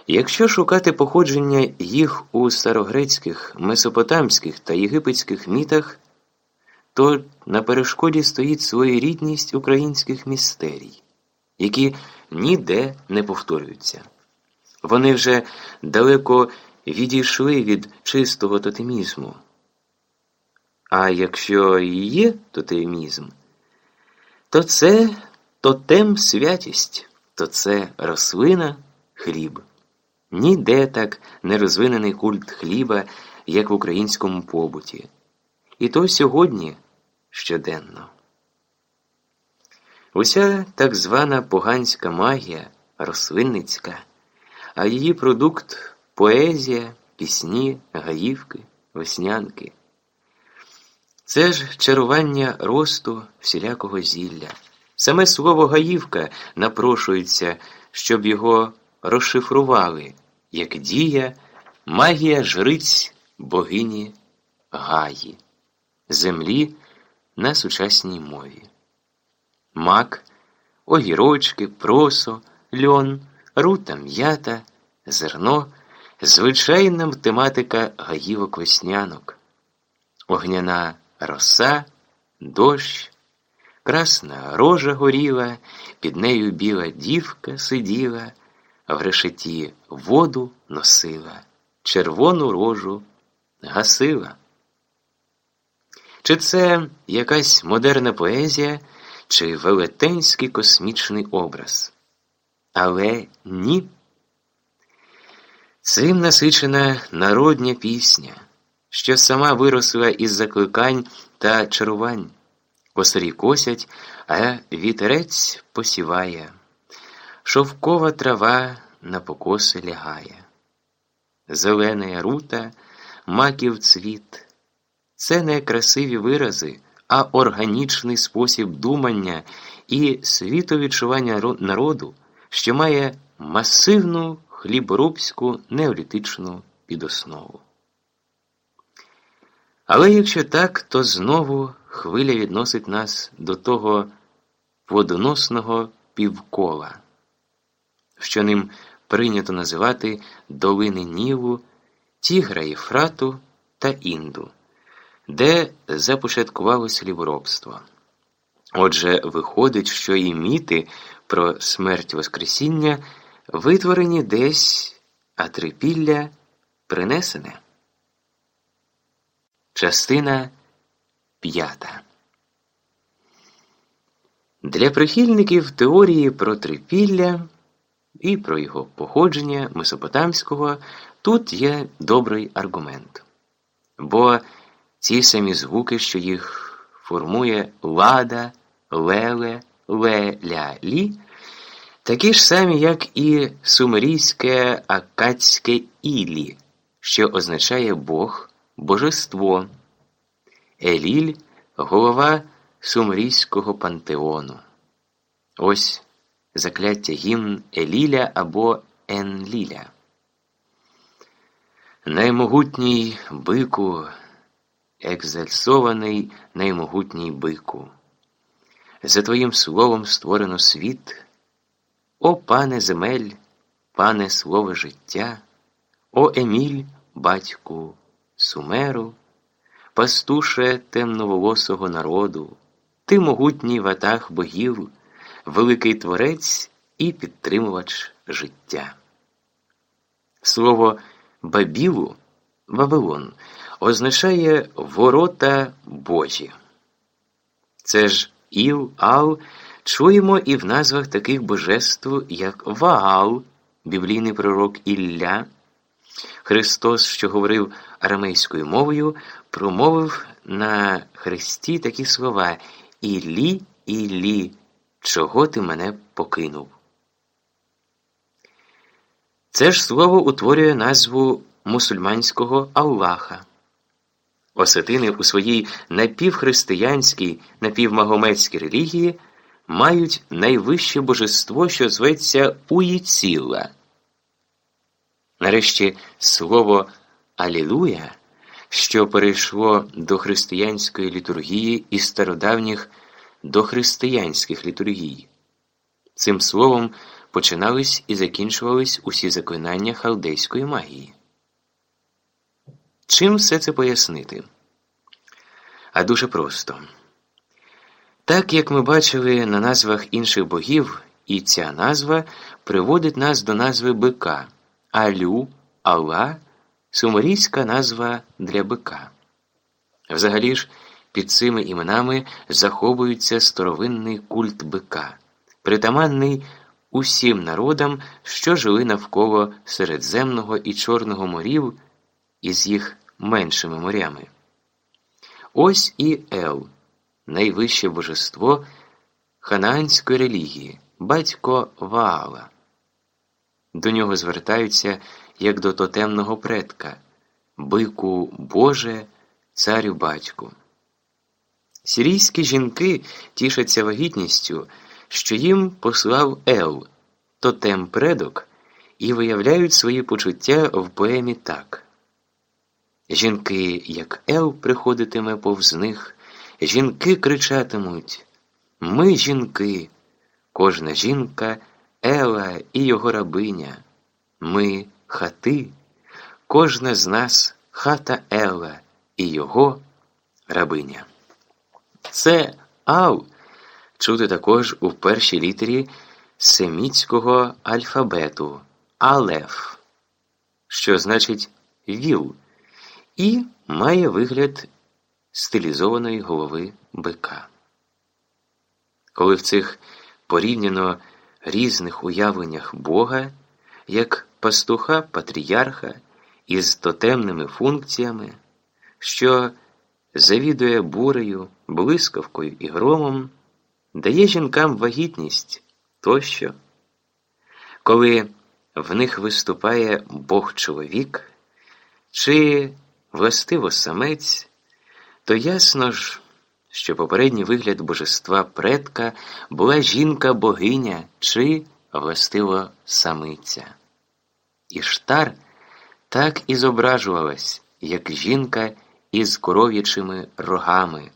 Якщо шукати походження їх у старогрецьких, месопотамських та єгипетських мітах, то на перешкоді стоїть своєрідність українських містерій, які ніде не повторюються. Вони вже далеко відійшли від чистого тотемізму. А якщо і є тотемізм, то це тотем святість, то це рослина хліб. Ніде так не розвинений культ хліба, як в українському побуті. І то сьогодні щоденно. Уся так звана поганська магія рослинницька а її продукт поезія, пісні, гаївки, веснянки. Це ж чарування росту всілякого зілля. Саме слово гаївка напрошується, щоб його розшифрували, як дія, магія жриць богині Гаї, землі на сучасній мові. Мак, огірочки, просо, льон рута м'ята, зерно, звичайна тематика гаївок веснянок, огняна роса, дощ, красна рожа горіла, під нею біла дівка сиділа, в решеті воду носила, червону рожу гасила. Чи це якась модерна поезія, чи велетенський космічний образ? Але ні. Цим насичена народня пісня, що сама виросла із закликань та чарувань. Косарі косять, а вітерець посіває, шовкова трава на покоси лягає. Зелена рута, маків цвіт. Це не красиві вирази, а органічний спосіб думання і світовідчування народу що має масивну хліборобську неолітичну підоснову. Але якщо так, то знову хвиля відносить нас до того водоносного півкола, що ним прийнято називати долини Нілу, Тігра Єфрату та Інду, де започаткувалося хліборобство. Отже, виходить, що і міти про смерть Воскресіння витворені десь, а трипілля принесене. Частина п'ята. Для прихильників теорії про трипілля і про його походження Месопотамського тут є добрий аргумент. Бо ці самі звуки, що їх формує лада, леле, ле-ля-лі, такі ж самі, як і сумерійське акадське ілі, що означає Бог, божество, Еліль голова сумерійського пантеону. Ось закляття гімн Еліля або Енліля. Наймогутній бику, екзальсований наймогутній бику. За твоїм словом створено світ, о пане земель, пане слово життя, о Еміль, батьку Сумеру, пастуше темноволосого народу, ти могутній ватах богів, великий творець і підтримувач життя. Слово Бабілу Вавилон означає ворота Божі. Це ж Іл, Ал чуємо і в назвах таких божеств, як Ваал, біблійний пророк Ілля. Христос, що говорив арамейською мовою, промовив на Христі такі слова Іллі, Іллі, чого ти мене покинув. Це ж слово утворює назву мусульманського Аллаха. Осетини у своїй напівхристиянській, напівмагомецькій релігії мають найвище божество, що зветься Уїціла. Нарешті слово Алілуя, що перейшло до християнської літургії і стародавніх дохристиянських літургій. Цим словом починались і закінчувались усі заклинання халдейської магії. Чим все це пояснити? А дуже просто. Так як ми бачили на назвах інших богів, і ця назва приводить нас до назви бика Алю, Алла сумарійська назва для бика. Взагалі ж, під цими іменами заховується старовинний культ бика, притаманний усім народам, що жили навколо Середземного і Чорного морів із їх меншими морями. Ось і Ел, найвище божество ханаанської релігії, батько Ваала. До нього звертаються як до тотемного предка, бику Боже, царю батьку. Сірійські жінки тішаться вагітністю, що їм послав Ел, тотем предок, і виявляють свої почуття в поемі так. Жінки, як Ел приходитиме повз них, жінки кричатимуть. Ми жінки, кожна жінка, Ела і його рабиня, ми хати, кожна з нас хата Ела і його рабиня. Це Ал. Чути також у першій літері семітського алфабету Алеф, що значить віл і має вигляд стилізованої голови бика. Коли в цих порівняно різних уявленнях Бога, як пастуха патріарха із тотемними функціями, що завідує бурею, блискавкою і громом, дає жінкам вагітність тощо, коли в них виступає Бог чоловік, чи властиво самець, то ясно ж, що попередній вигляд божества предка була жінка-богиня чи властиво самиця. Іштар так і зображувалась, як жінка із коров'ячими рогами,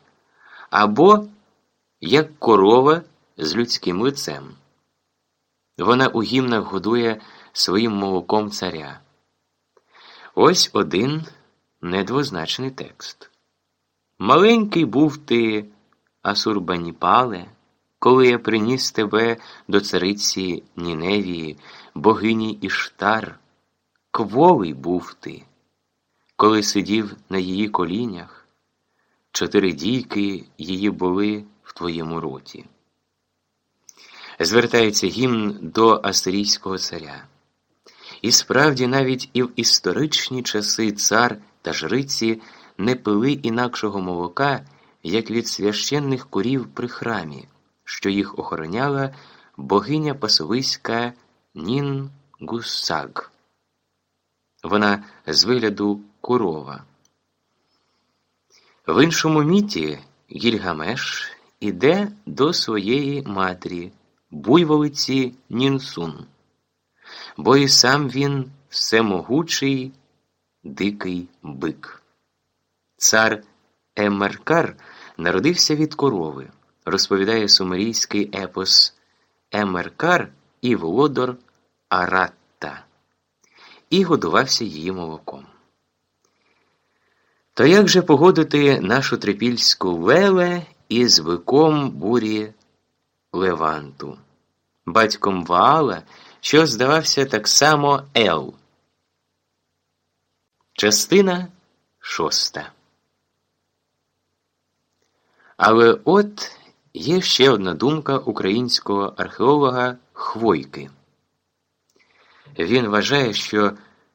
або як корова з людським лицем. Вона у гімнах годує своїм молоком царя. Ось один недвозначний текст. Маленький був ти, Асурбаніпале, коли я приніс тебе до цариці Ніневії, богині Іштар, кволий був ти, коли сидів на її колінях, чотири дійки її були в твоєму роті. Звертається гімн до асирійського царя. І справді, навіть і в історичні часи цар та жриці не пили інакшого молока, як від священних курів при храмі, що їх охороняла богиня пасовиська Нінгусаг. Вона з вигляду корова. В іншому міті Гільгамеш іде до своєї матері, буйволиці Нінсун, бо і сам він всемогучий дикий бик. Цар Еммеркар народився від корови, розповідає сумерійський епос Енмеркар і володар Аратта, і годувався її молоком. То як же погодити нашу трипільську леле із биком бурі Леванту, батьком Ваала, що здавався так само Ел? Частина шоста. Але от є ще одна думка українського археолога Хвойки. Він вважає, що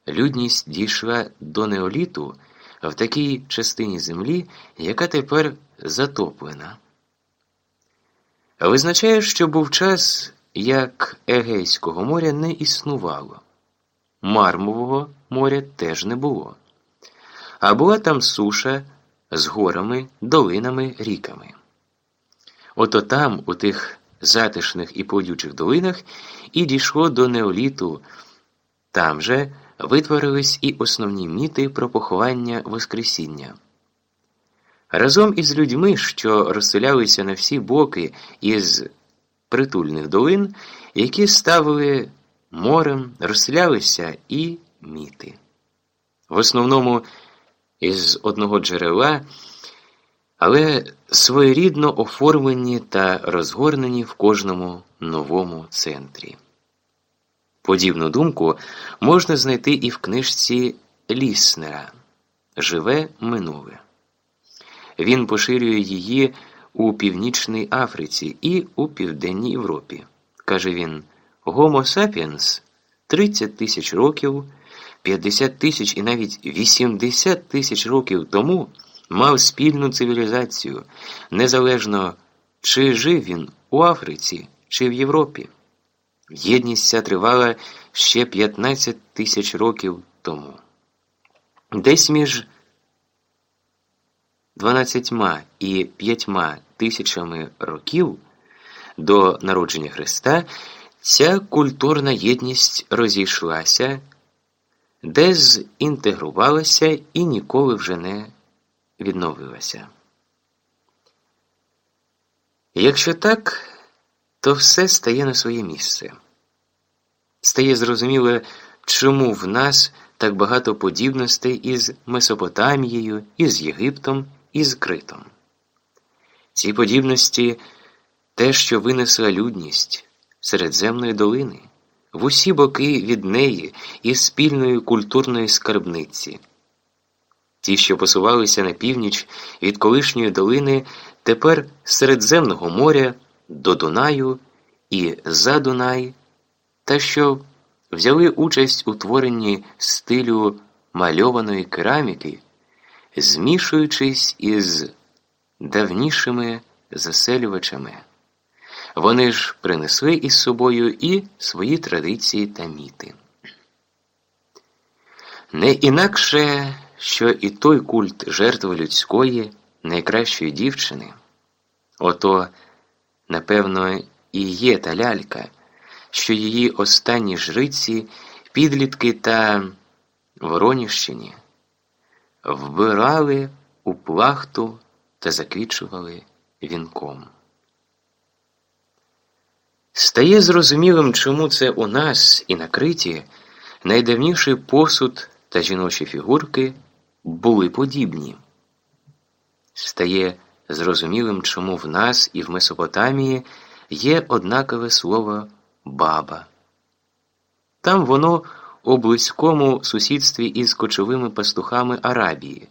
людність дійшла до неоліту в такій частині землі, яка тепер затоплена. Визначає, що був час, як Егейського моря не існувало, Мармового моря теж не було, а була там суша з горами, долинами, ріками. Ото там, у тих затишних і плодючих долинах, і дійшло до неоліту, там же витворились і основні міти про поховання Воскресіння. Разом із людьми, що розселялися на всі боки із притульних долин, які ставили морем, розселялися і міти. В основному із одного джерела, але своєрідно оформлені та розгорнені в кожному новому центрі. Подібну думку можна знайти і в книжці Ліснера Живе минуле. Він поширює її у Північній Африці і у Південній Європі. Каже він: Гомо сапіенс 30 тисяч років, 50 тисяч і навіть 80 тисяч років тому мав спільну цивілізацію, незалежно чи жив він у Африці чи в Європі. Єдність ця тривала ще 15 тисяч років тому. Десь між 12 і 5 тисячами років до народження Христа ця культурна єдність розійшлася, дезінтегрувалася і ніколи вже не відновилася. Якщо так, то все стає на своє місце. Стає зрозуміло, чому в нас так багато подібностей із Месопотамією, із Єгиптом, із Критом. Ці подібності те, що винесла людність Середземної долини, в усі боки від неї із спільної культурної скарбниці. Ті, що посувалися на північ від колишньої долини, тепер Середземного моря до Дунаю і за Дунай, та що взяли участь у творенні стилю мальованої кераміки, змішуючись із давнішими заселювачами. Вони ж принесли із собою і свої традиції та міти. Не інакше, що і той культ жертви людської, найкращої дівчини, ото Напевно, і є та лялька, що її останні жриці, підлітки та Вороніщині вбирали у плахту та заквічували вінком. Стає зрозумілим, чому це у нас і на Криті найдавніший посуд та жіночі фігурки були подібні. Стає зрозумілим, чому в нас і в Месопотамії є однакове слово баба. Там воно у близькому сусідстві із кочовими пастухами Арабії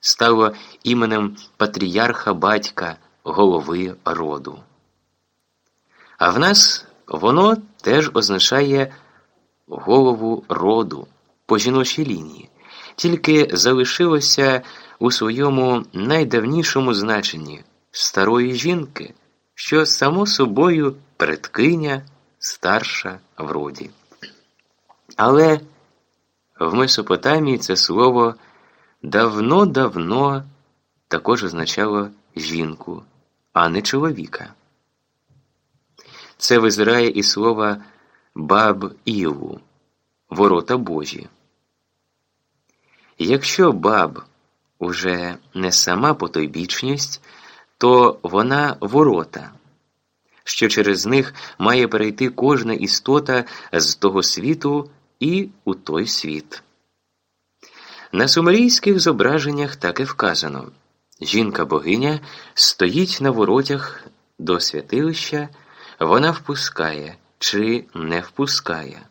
стало іменем патріарха батька голови роду. А в нас воно теж означає голову роду по жіночій лінії, тільки залишилося у своєму найдавнішому значенні старої жінки, що само собою предкиня старша в роді. Але в Месопотамії це слово давно-давно також означало жінку, а не чоловіка. Це визирає і слово баб Іву, ворота Божі. Якщо баб уже не сама потойбічність, то вона ворота, що через них має перейти кожна істота з того світу і у той світ. На сумерійських зображеннях так і вказано жінка богиня стоїть на воротях до святилища, вона впускає чи не впускає.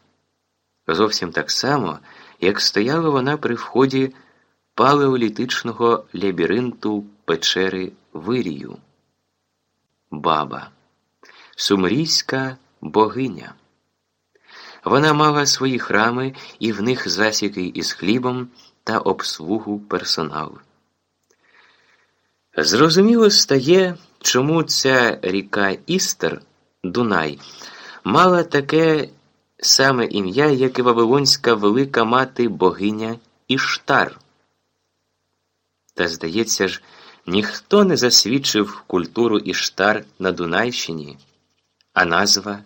Зовсім так само, як стояла вона при вході палеолітичного лабіринту печери Вирію. Баба, сумрійська богиня. Вона мала свої храми і в них засіки із хлібом та обслугу персоналу. Зрозуміло стає, чому ця ріка Істер, Дунай, мала таке саме ім'я, як і Вавилонська велика мати богиня Іштар. Та, здається ж, ніхто не засвідчив культуру Іштар на Дунайщині, а назва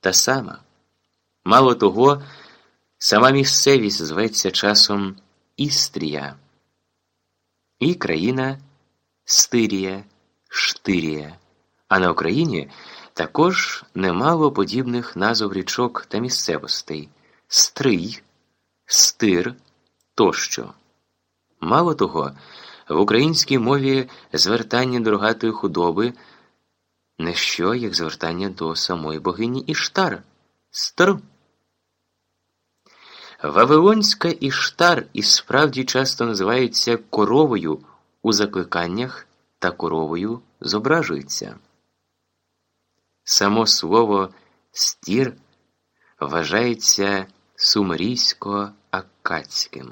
та сама. Мало того, сама місцевість зветься часом Істрія, і країна Стирія, Штирія, а на Україні також немало подібних назв річок та місцевостей Стрий, Стир тощо. Мало того, в українській мові звертання до рогатої худоби не що як звертання до самої богині Іштар Стр. Вавилонська Іштар і справді часто називається коровою у закликаннях та коровою зображується. Само слово стір вважається сумерійсько-аккадським.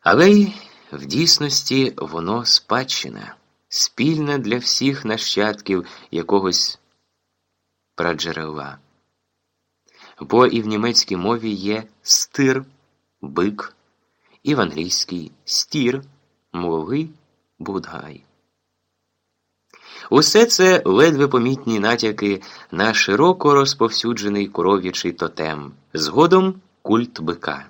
Але й в дійсності воно спадщина, спільна для всіх нащадків якогось праджерела. Бо і в німецькій мові є стир, бик, і в англійській стір, мовий будгай. Усе це ледве помітні натяки на широко розповсюджений коров'ячий тотем, згодом культ бика.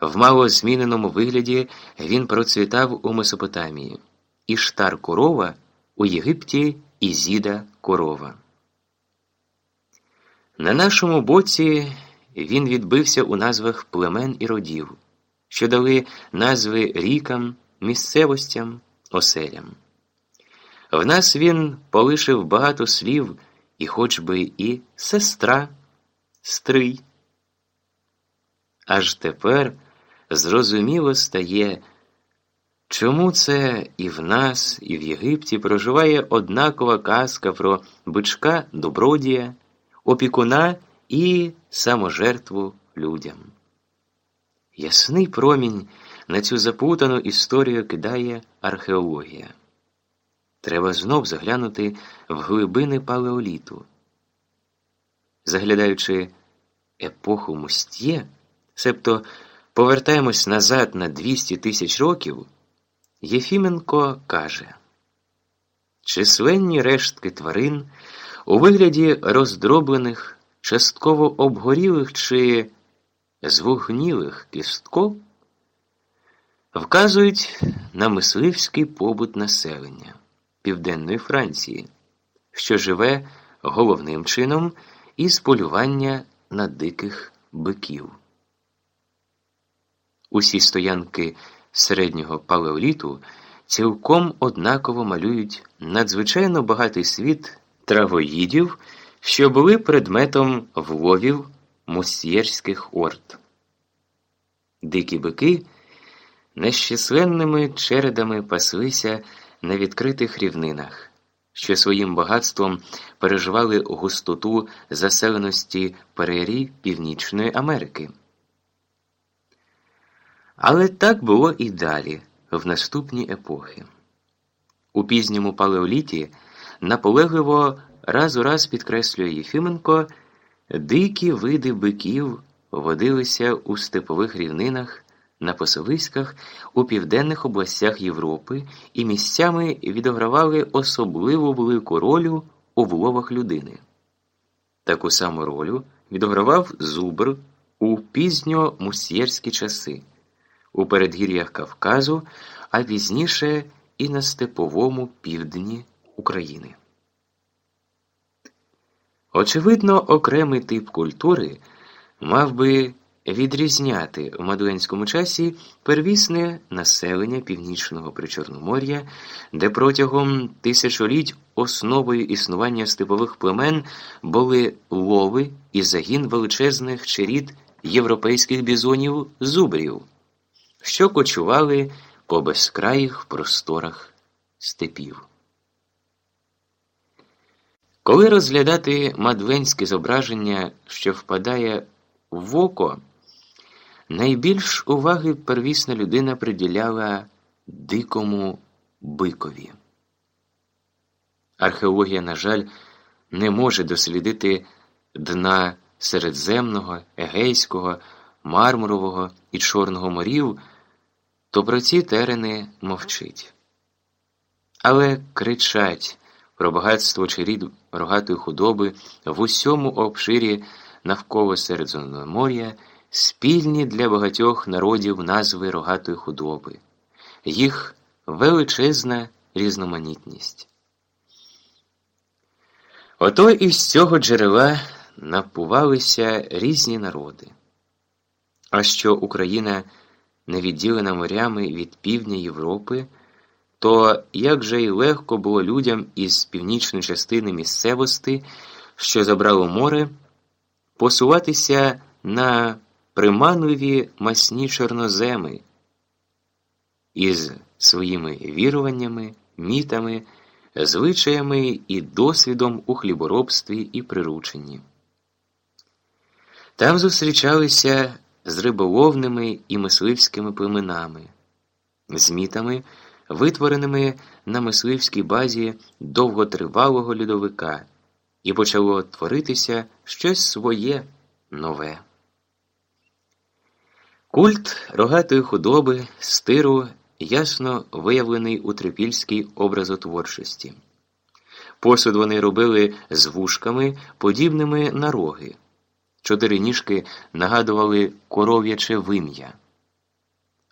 В мало зміненому вигляді він процвітав у Месопотамії, Іштар корова у Єгипті Ізіда корова. На нашому боці він відбився у назвах племен і родів, що дали назви рікам, місцевостям, оселям. В нас він полишив багато слів, і хоч би і сестра, стрий. Аж тепер зрозуміло стає, чому це і в нас, і в Єгипті проживає однакова казка про бичка добродія, опікуна і саможертву людям. Ясний промінь на цю запутану історію кидає археологія. Треба знов заглянути в глибини палеоліту. Заглядаючи епоху мустє, себто повертаємось назад на 200 тисяч років, Єфіменко каже численні рештки тварин у вигляді роздроблених, частково обгорілих чи звугнілих кістков вказують на мисливський побут населення Південної Франції, що живе головним чином із полювання на диких биків. Усі стоянки середнього палеоліту цілком однаково малюють надзвичайно багатий світ травоїдів, що були предметом вловів мусьєрських орд. Дикі бики нещисленними чередами паслися на відкритих рівнинах, що своїм багатством переживали густоту заселеності прерій Північної Америки. Але так було і далі, в наступні епохи. У пізньому палеоліті наполегливо раз у раз підкреслює Єфіменко, дикі види биків водилися у степових рівнинах, на пасовиськах у південних областях Європи і місцями відогравали особливо велику роль у вловах людини. Таку саму роль відогравав зубр у пізньомусьєрські часи, у передгір'ях Кавказу, а пізніше і на степовому півдні України. Очевидно, окремий тип культури мав би відрізняти в мадуенському часі первісне населення північного Причорномор'я, де протягом тисячоліть основою існування степових племен були лови і загін величезних черід європейських бізонів зубрів, що кочували по безкраїх просторах степів. Коли розглядати мадвенське зображення, що впадає в око, найбільш уваги первісна людина приділяла дикому бикові. Археологія, на жаль, не може дослідити дна Середземного, Егейського, Мармурового і Чорного морів, то про ці терени мовчить. Але кричать про багатство чи рід рогатої худоби в усьому обширі навколо Середземномор'я спільні для багатьох народів назви рогатої худоби, їх величезна різноманітність. Ото із цього джерела напувалися різні народи. А що Україна не відділена морями від півдня Європи, то як же й легко було людям із північної частини місцевості, що забрало море, посуватися на приманливі масні чорноземи із своїми віруваннями, мітами, звичаями і досвідом у хліборобстві і прирученні. Там зустрічалися з риболовними і мисливськими племенами, з мітами, витвореними на мисливській базі довготривалого льодовика, і почало творитися щось своє нове. Культ рогатої худоби, стиру ясно виявлений у трипільській образотворчості. Посуд вони робили з вушками, подібними на роги. Чотири ніжки нагадували коров'яче вим'я.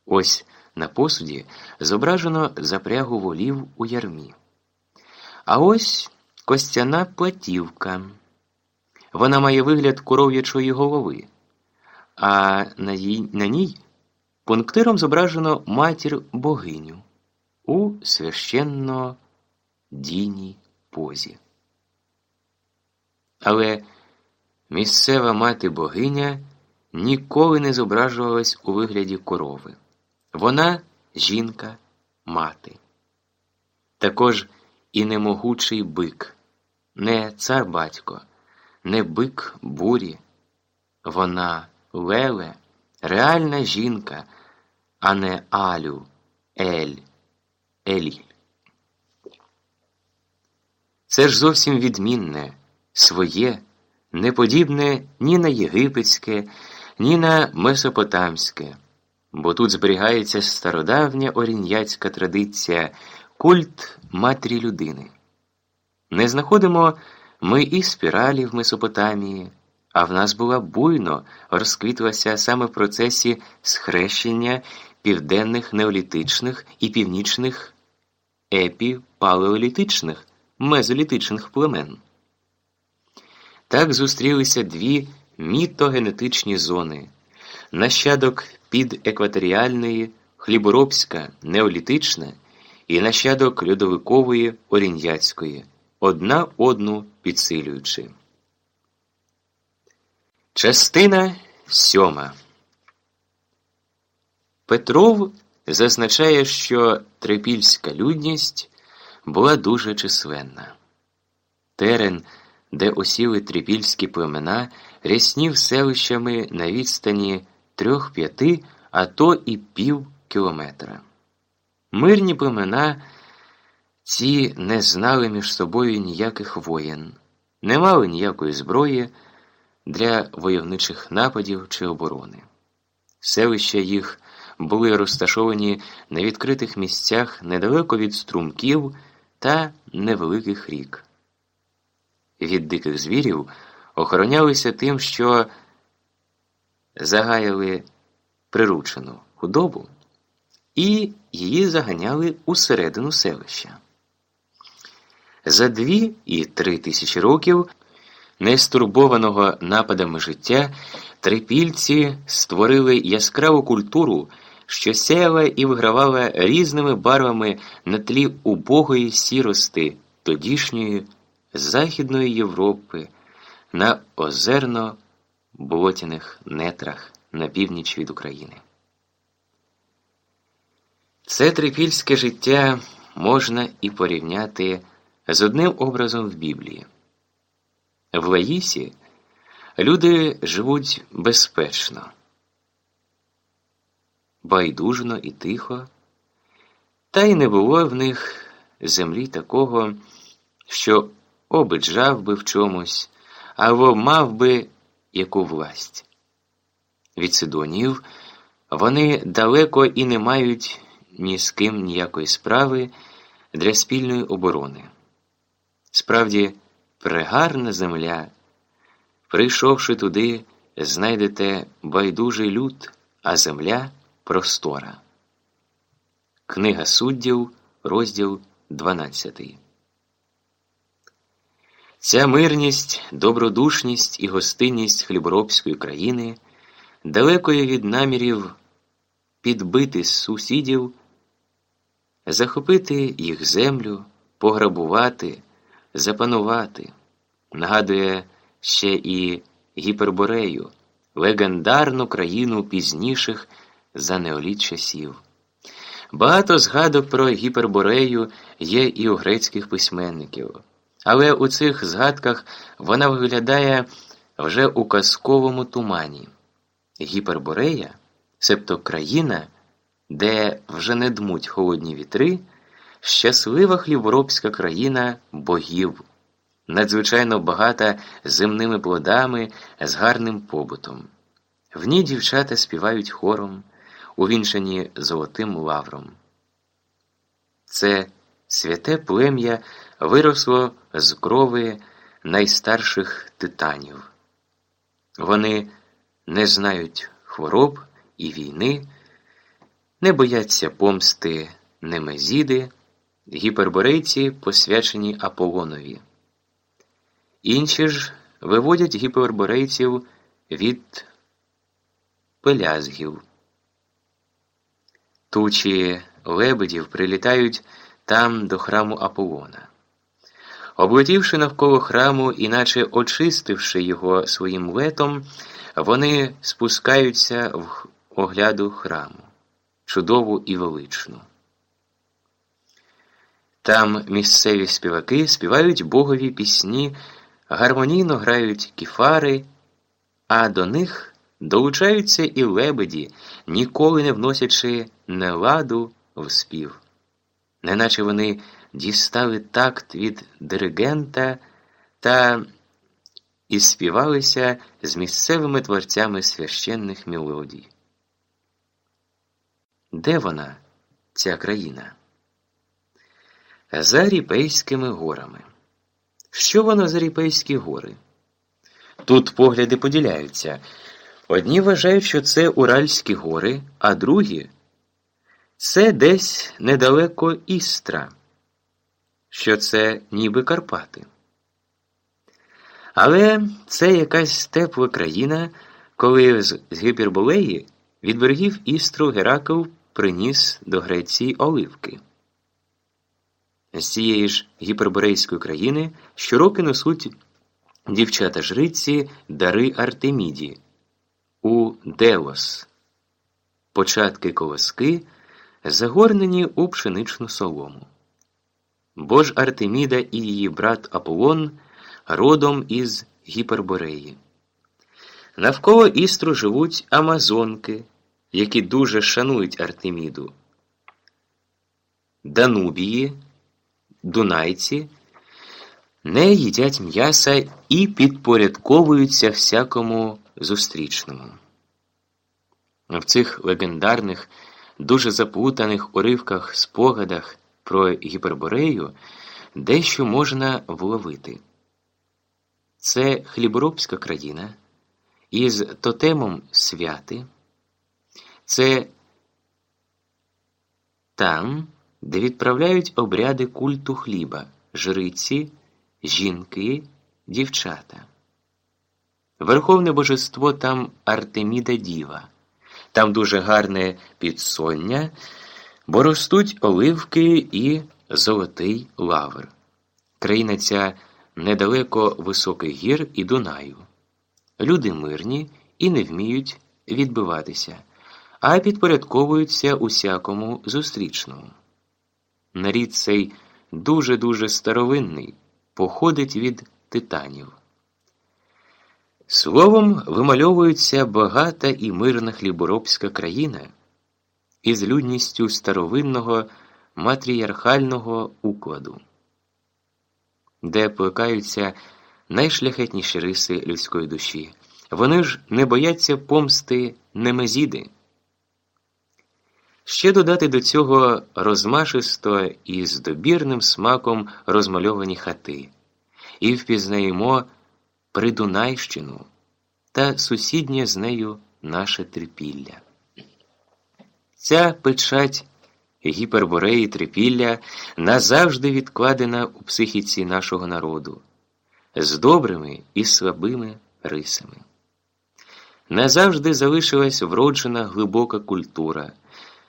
Ось на посуді зображено запрягу волів у ярмі. А ось костяна платівка. Вона має вигляд коров'ячої голови, а на, їй, на ній пунктиром зображено матір богиню у священно дійній позі. Але Місцева мати богиня ніколи не зображувалась у вигляді корови. Вона жінка, мати. Також і немогучий бик, не цар батько, не бик бурі. Вона леле, реальна жінка, а не Алю, Ель, Еліль. Це ж зовсім відмінне, своє не подібне ні на єгипетське, ні на месопотамське, бо тут зберігається стародавня орін'яцька традиція, культ матері людини. Не знаходимо ми і спіралі в Месопотамії, а в нас була буйно розквітлася саме в процесі схрещення південних неолітичних і північних епіпалеолітичних мезолітичних племен. Так зустрілися дві мітогенетичні зони, нащадок підекваторіальної, хліборобська, неолітична і нащадок льодовикової орін'яцької, одна одну підсилюючи. Частина сьома. Петров зазначає, що трипільська людність була дуже численна. Терен – де осіли трипільські племена, ряснів селищами на відстані трьох-п'яти, а то і пів кілометра. Мирні племена ці не знали між собою ніяких воєн, не мали ніякої зброї для войовничих нападів чи оборони. Селища їх були розташовані на відкритих місцях недалеко від струмків та невеликих рік. Від диких звірів охоронялися тим, що загаяли приручену худобу і її заганяли усередину селища. За дві і три тисячі років нестурбованого нападами життя трипільці створили яскраву культуру, що сяяла і вигравала різними барвами на тлі убогої сірости тодішньої Західної Європи на озерно болотяних нетрах на північ від України. Це трипільське життя можна і порівняти з одним образом в Біблії. В Лаїсі люди живуть безпечно, байдужно і тихо, та й не було в них землі такого, що обиджав би в чомусь або мав би яку власть. Від Сидонів вони далеко і не мають ні з ким ніякої справи для спільної оборони. Справді, прегарна земля, прийшовши туди, знайдете байдужий люд, а земля простора. Книга суддів, розділ 12. Ця мирність, добродушність і гостинність хліборобської країни, далекої від намірів підбити сусідів, захопити їх землю, пограбувати, запанувати, нагадує ще і гіперборею, легендарну країну пізніших за неоліт часів. Багато згадок про гіперборею є і у грецьких письменників, але у цих згадках вона виглядає вже у казковому тумані. Гіперборея, себто країна, де вже не дмуть холодні вітри, щаслива хліборобська країна богів, надзвичайно багата земними плодами з гарним побутом. В ній дівчата співають хором, увінчані золотим лавром. Це святе плем'я виросло з крови найстарших титанів. Вони не знають хвороб і війни, не бояться помсти Немезіди, гіперборейці посвячені Аполлонові. Інші ж виводять гіперборейців від пелязгів. Тучі лебедів прилітають там до храму Аполлона. Облетівши навколо храму, іначе очистивши його своїм летом, вони спускаються в огляду храму, чудову і величну. Там місцеві співаки співають богові пісні, гармонійно грають кіфари, а до них долучаються і лебеді, ніколи не вносячи неладу в спів, неначе вони дістали такт від диригента та і співалися з місцевими творцями священних мелодій. Де вона, ця країна? За Ріпейськими горами. Що воно за Ріпейські гори? Тут погляди поділяються. Одні вважають, що це Уральські гори, а другі це десь недалеко Істра, що це ніби Карпати. Але це якась тепла країна, коли з Гіперболеї від берегів Істру Геракл приніс до Греції оливки. З цієї ж гіперборейської країни щороки несуть дівчата жриці дари Артеміді у Делос, початки колоски, загорнені у пшеничну солому. Бо ж Артеміда і її брат Аполлон родом із Гіпербореї. Навколо істру живуть Амазонки, які дуже шанують Артеміду, Данубії, Дунайці, не їдять м'яса і підпорядковуються всякому зустрічному. В цих легендарних, дуже заплутаних уривках, спогадах про гіперборею дещо можна вловити. Це хліборобська країна із тотемом святи. Це там, де відправляють обряди культу хліба, жриці, жінки, дівчата. Верховне божество там Артеміда Діва, там дуже гарне підсоння, бо ростуть оливки і золотий лавр. Країна ця недалеко високих гір і Дунаю. Люди мирні і не вміють відбиватися, а підпорядковуються усякому зустрічному. Нарід цей дуже-дуже старовинний, походить від титанів. Словом, вимальовується багата і мирна хліборобська країна із людністю старовинного матріархального укладу, де плекаються найшляхетніші риси людської душі. Вони ж не бояться помсти Немезіди. Ще додати до цього розмашисто і з добірним смаком розмальовані хати, і впізнаємо Придунайщину та сусіднє з нею наше трипілля. Ця печать гіпербореї трипілля назавжди відкладена у психіці нашого народу з добрими і слабими рисами. Назавжди залишилась вроджена глибока культура,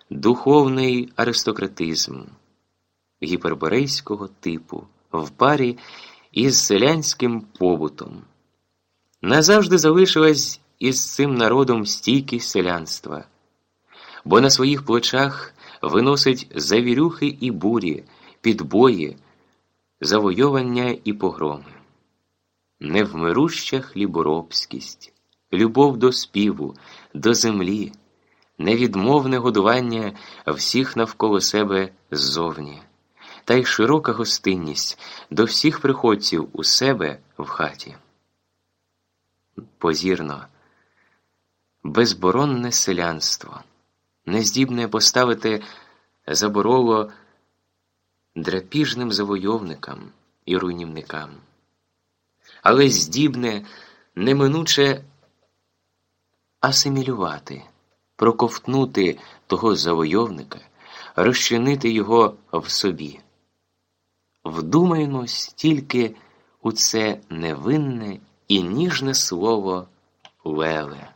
духовний аристократизм гіперборейського типу в парі із селянським побутом. Назавжди залишилась із цим народом стійкість селянства, бо на своїх плечах виносить завірюхи і бурі, підбої, завойовання і погроми невмируща хліборобськість, любов до співу, до землі, невідмовне годування всіх навколо себе ззовні, та й широка гостинність до всіх приходців у себе в хаті. Позірно, безборонне селянство, нездібне поставити забороло драпіжним завойовникам і руйнівникам. Але здібне неминуче асимілювати, проковтнути того завойовника, розчинити його в собі. Вдумаємось тільки у це невинне і ніжне слово леле.